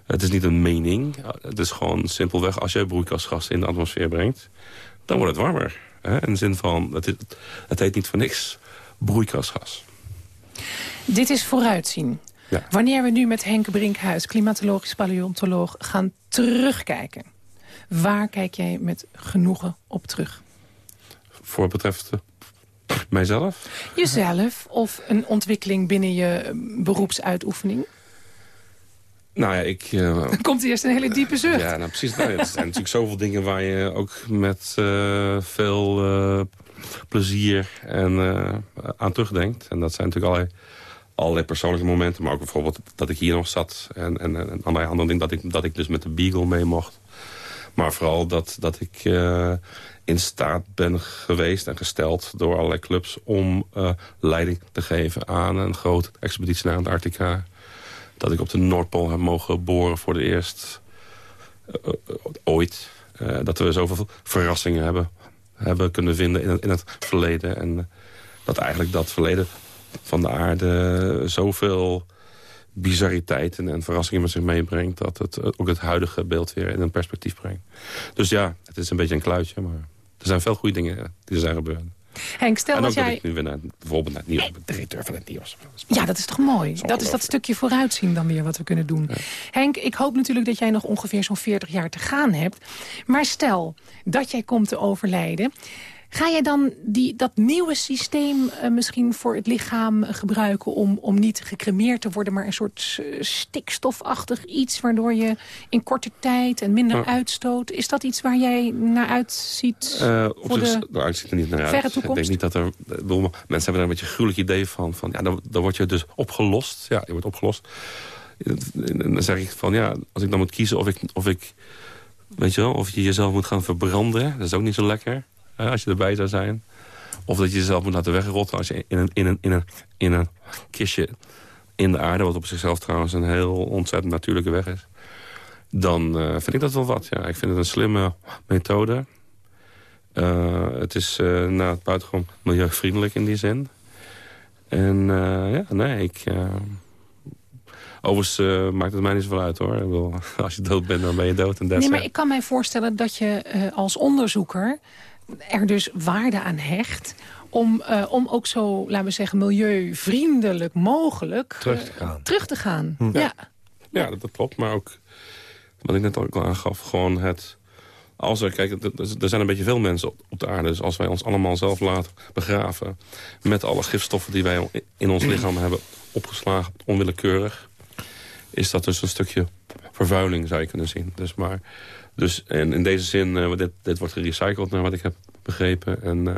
Speaker 10: het is niet een mening. Het is gewoon simpelweg, als jij broeikasgassen in de atmosfeer brengt... dan wordt het warmer. Hè? In de zin van, het, is- het heet niet voor niks broeikasgas.
Speaker 4: Dit is vooruitzien.
Speaker 10: Ja.
Speaker 4: Wanneer we nu met Henk Brinkhuis, klimatologisch paleontoloog, gaan terugkijken. Waar kijk jij met genoegen op terug?
Speaker 10: Voor wat betreft eh, mijzelf.
Speaker 4: Jezelf of een ontwikkeling binnen je eh, beroepsuitoefening?
Speaker 10: Nou ja, ik... eh,
Speaker 4: Dan komt eerst een hele diepe zucht.
Speaker 10: Ja, nou precies. Nou, ja, er zijn natuurlijk zoveel dingen waar je ook met veel plezier en, aan terugdenkt. En dat zijn natuurlijk allerlei, allerlei persoonlijke momenten. Maar ook bijvoorbeeld dat ik hier nog zat. En, en, en allerlei andere dingen. Dat ik, dat ik dus met de Beagle mee mocht. Maar vooral dat, dat ik eh, in staat ben geweest en gesteld door allerlei clubs... om eh, leiding te geven aan een grote expeditie naar Antarctica. Dat ik op de Noordpool heb mogen boren voor de eerst eh, ooit. Dat we zoveel verrassingen hebben, hebben kunnen vinden in het, in het verleden. En dat eigenlijk dat verleden van de aarde zoveel bizariteiten en verrassingen met zich meebrengt... dat het eh, ook het huidige beeld weer in een perspectief brengt. Dus ja, het is een beetje een kluitje, maar er zijn veel goede dingen die er zijn gebeurd.
Speaker 4: Henk, stel
Speaker 10: en
Speaker 4: dat jij...
Speaker 10: ik nu weer naar, bijvoorbeeld naar het nieuws, de directeur van het nieuws.
Speaker 4: Ja, dat is toch mooi. Dat is dat stukje vooruitzien dan weer wat we kunnen doen. Henk, ik hoop natuurlijk dat jij nog ongeveer zo'n 40 jaar te gaan hebt. Maar stel dat jij komt te overlijden... Ga jij dan die, dat nieuwe systeem eh, misschien voor het lichaam eh, gebruiken... Om, om niet gecremeerd te worden, maar een soort eh, stikstofachtig iets... waardoor je in korte tijd en minder uitstoot... Is dat iets waar jij naar uitziet
Speaker 10: Eh, op
Speaker 4: voor
Speaker 10: zich,
Speaker 4: de...
Speaker 10: er niet naar uit.
Speaker 4: verre toekomst?
Speaker 10: Ik denk niet dat er... bedoel, mensen hebben daar een beetje een gruwelijk idee van. van ja, dan, dan word je dus opgelost. Ja, je wordt opgelost. En dan zeg ik van, ja, als ik dan moet kiezen of ik... Of ik weet je wel, of je jezelf moet gaan verbranden. Dat is ook niet zo lekker, als je erbij zou zijn. Of dat je jezelf moet laten wegrotten als je in een, in een, in een, in een kistje in de aarde... wat op zichzelf trouwens een heel ontzettend natuurlijke weg is dan eh, vind ik dat wel wat. Ja. Ik vind het een slimme methode. Eh, het is uh, nou, het buitengewoon milieuvriendelijk in die zin. En uh, ja, nee, ik... Uh, overigens maakt het mij niet zoveel uit, hoor. Ik bedoel, als je dood bent, dan ben je dood. En
Speaker 4: nee, maar ik kan mij voorstellen dat je als onderzoeker... er dus waarde aan hecht om, uh, om ook zo, laten we zeggen, milieuvriendelijk mogelijk
Speaker 5: terug te gaan.
Speaker 4: Uh, terug te gaan.
Speaker 10: Hm.
Speaker 4: Ja,
Speaker 10: ja dat, dat, klopt. Maar ook, wat ik net ook al aangaf, gewoon het... Als er, kijk, er zijn een beetje veel mensen op, op de aarde. Dus als wij ons allemaal zelf laten begraven... met alle gifstoffen die wij in ons lichaam hebben opgeslagen, onwillekeurig... is dat dus een stukje vervuiling, zou je kunnen zien. Dus, maar, dus en in deze zin, uh, dit, dit wordt gerecycled naar wat ik heb begrepen. En uh,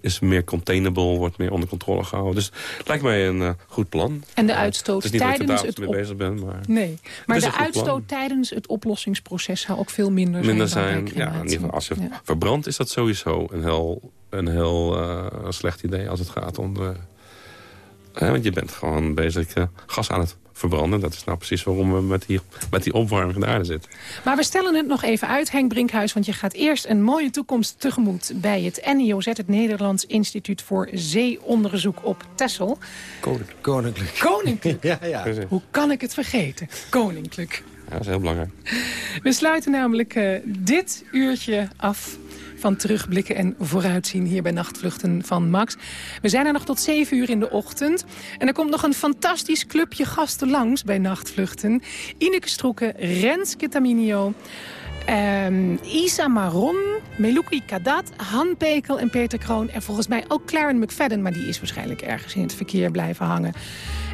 Speaker 10: is meer containable, wordt meer onder controle gehouden. Dus het lijkt mij een uh, goed plan.
Speaker 4: En de uitstoot
Speaker 10: het
Speaker 4: tijdens het
Speaker 10: mee
Speaker 4: op...
Speaker 10: bezig ben, maar...
Speaker 4: Nee, maar de uitstoot
Speaker 10: plan.
Speaker 4: tijdens het oplossingsproces zou ook veel minder,
Speaker 10: minder
Speaker 4: zijn.
Speaker 10: zijn ja, in ieder geval als je ja. verbrandt is dat sowieso een heel, een heel uh, slecht idee als het gaat om de... Hè, want je bent gewoon bezig gas aan het verbranden. Dat is nou precies waarom we met die, met die opwarming van de aarde zitten.
Speaker 4: Maar we stellen het nog even uit, Henk Brinkhuis... want je gaat eerst een mooie toekomst tegemoet... bij het NIOZ, het Nederlands Instituut voor Zeeonderzoek op Texel.
Speaker 10: Koninklijk.
Speaker 5: Koninklijk.
Speaker 4: Koninklijk.
Speaker 5: ja, ja.
Speaker 4: Hoe kan ik het vergeten? Koninklijk.
Speaker 10: Ja, dat is heel belangrijk.
Speaker 4: We sluiten namelijk uh, dit uurtje af van terugblikken en vooruitzien hier bij Nachtvluchten van Max. We zijn er nog tot 7 uur in de ochtend. En er komt nog een fantastisch clubje gasten langs bij Nachtvluchten. Ineke Stroeken, Renske Taminio, Ehm, Isa Maron, Meluki Kadat, Han Pekel en Peter Kroon... en volgens mij ook Claren McFadden, maar die is waarschijnlijk ergens in het verkeer blijven hangen.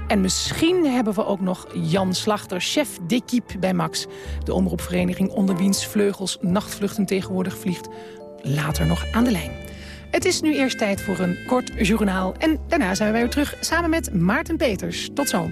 Speaker 4: En misschien hebben we ook nog Jan Slachter, chef d'équipe bij Max. De omroepvereniging onder wiens vleugels nachtvluchten tegenwoordig vliegt later nog aan de lijn. Het is nu eerst tijd voor een kort journaal. En daarna zijn we weer terug samen met Maarten Peters. Tot zo.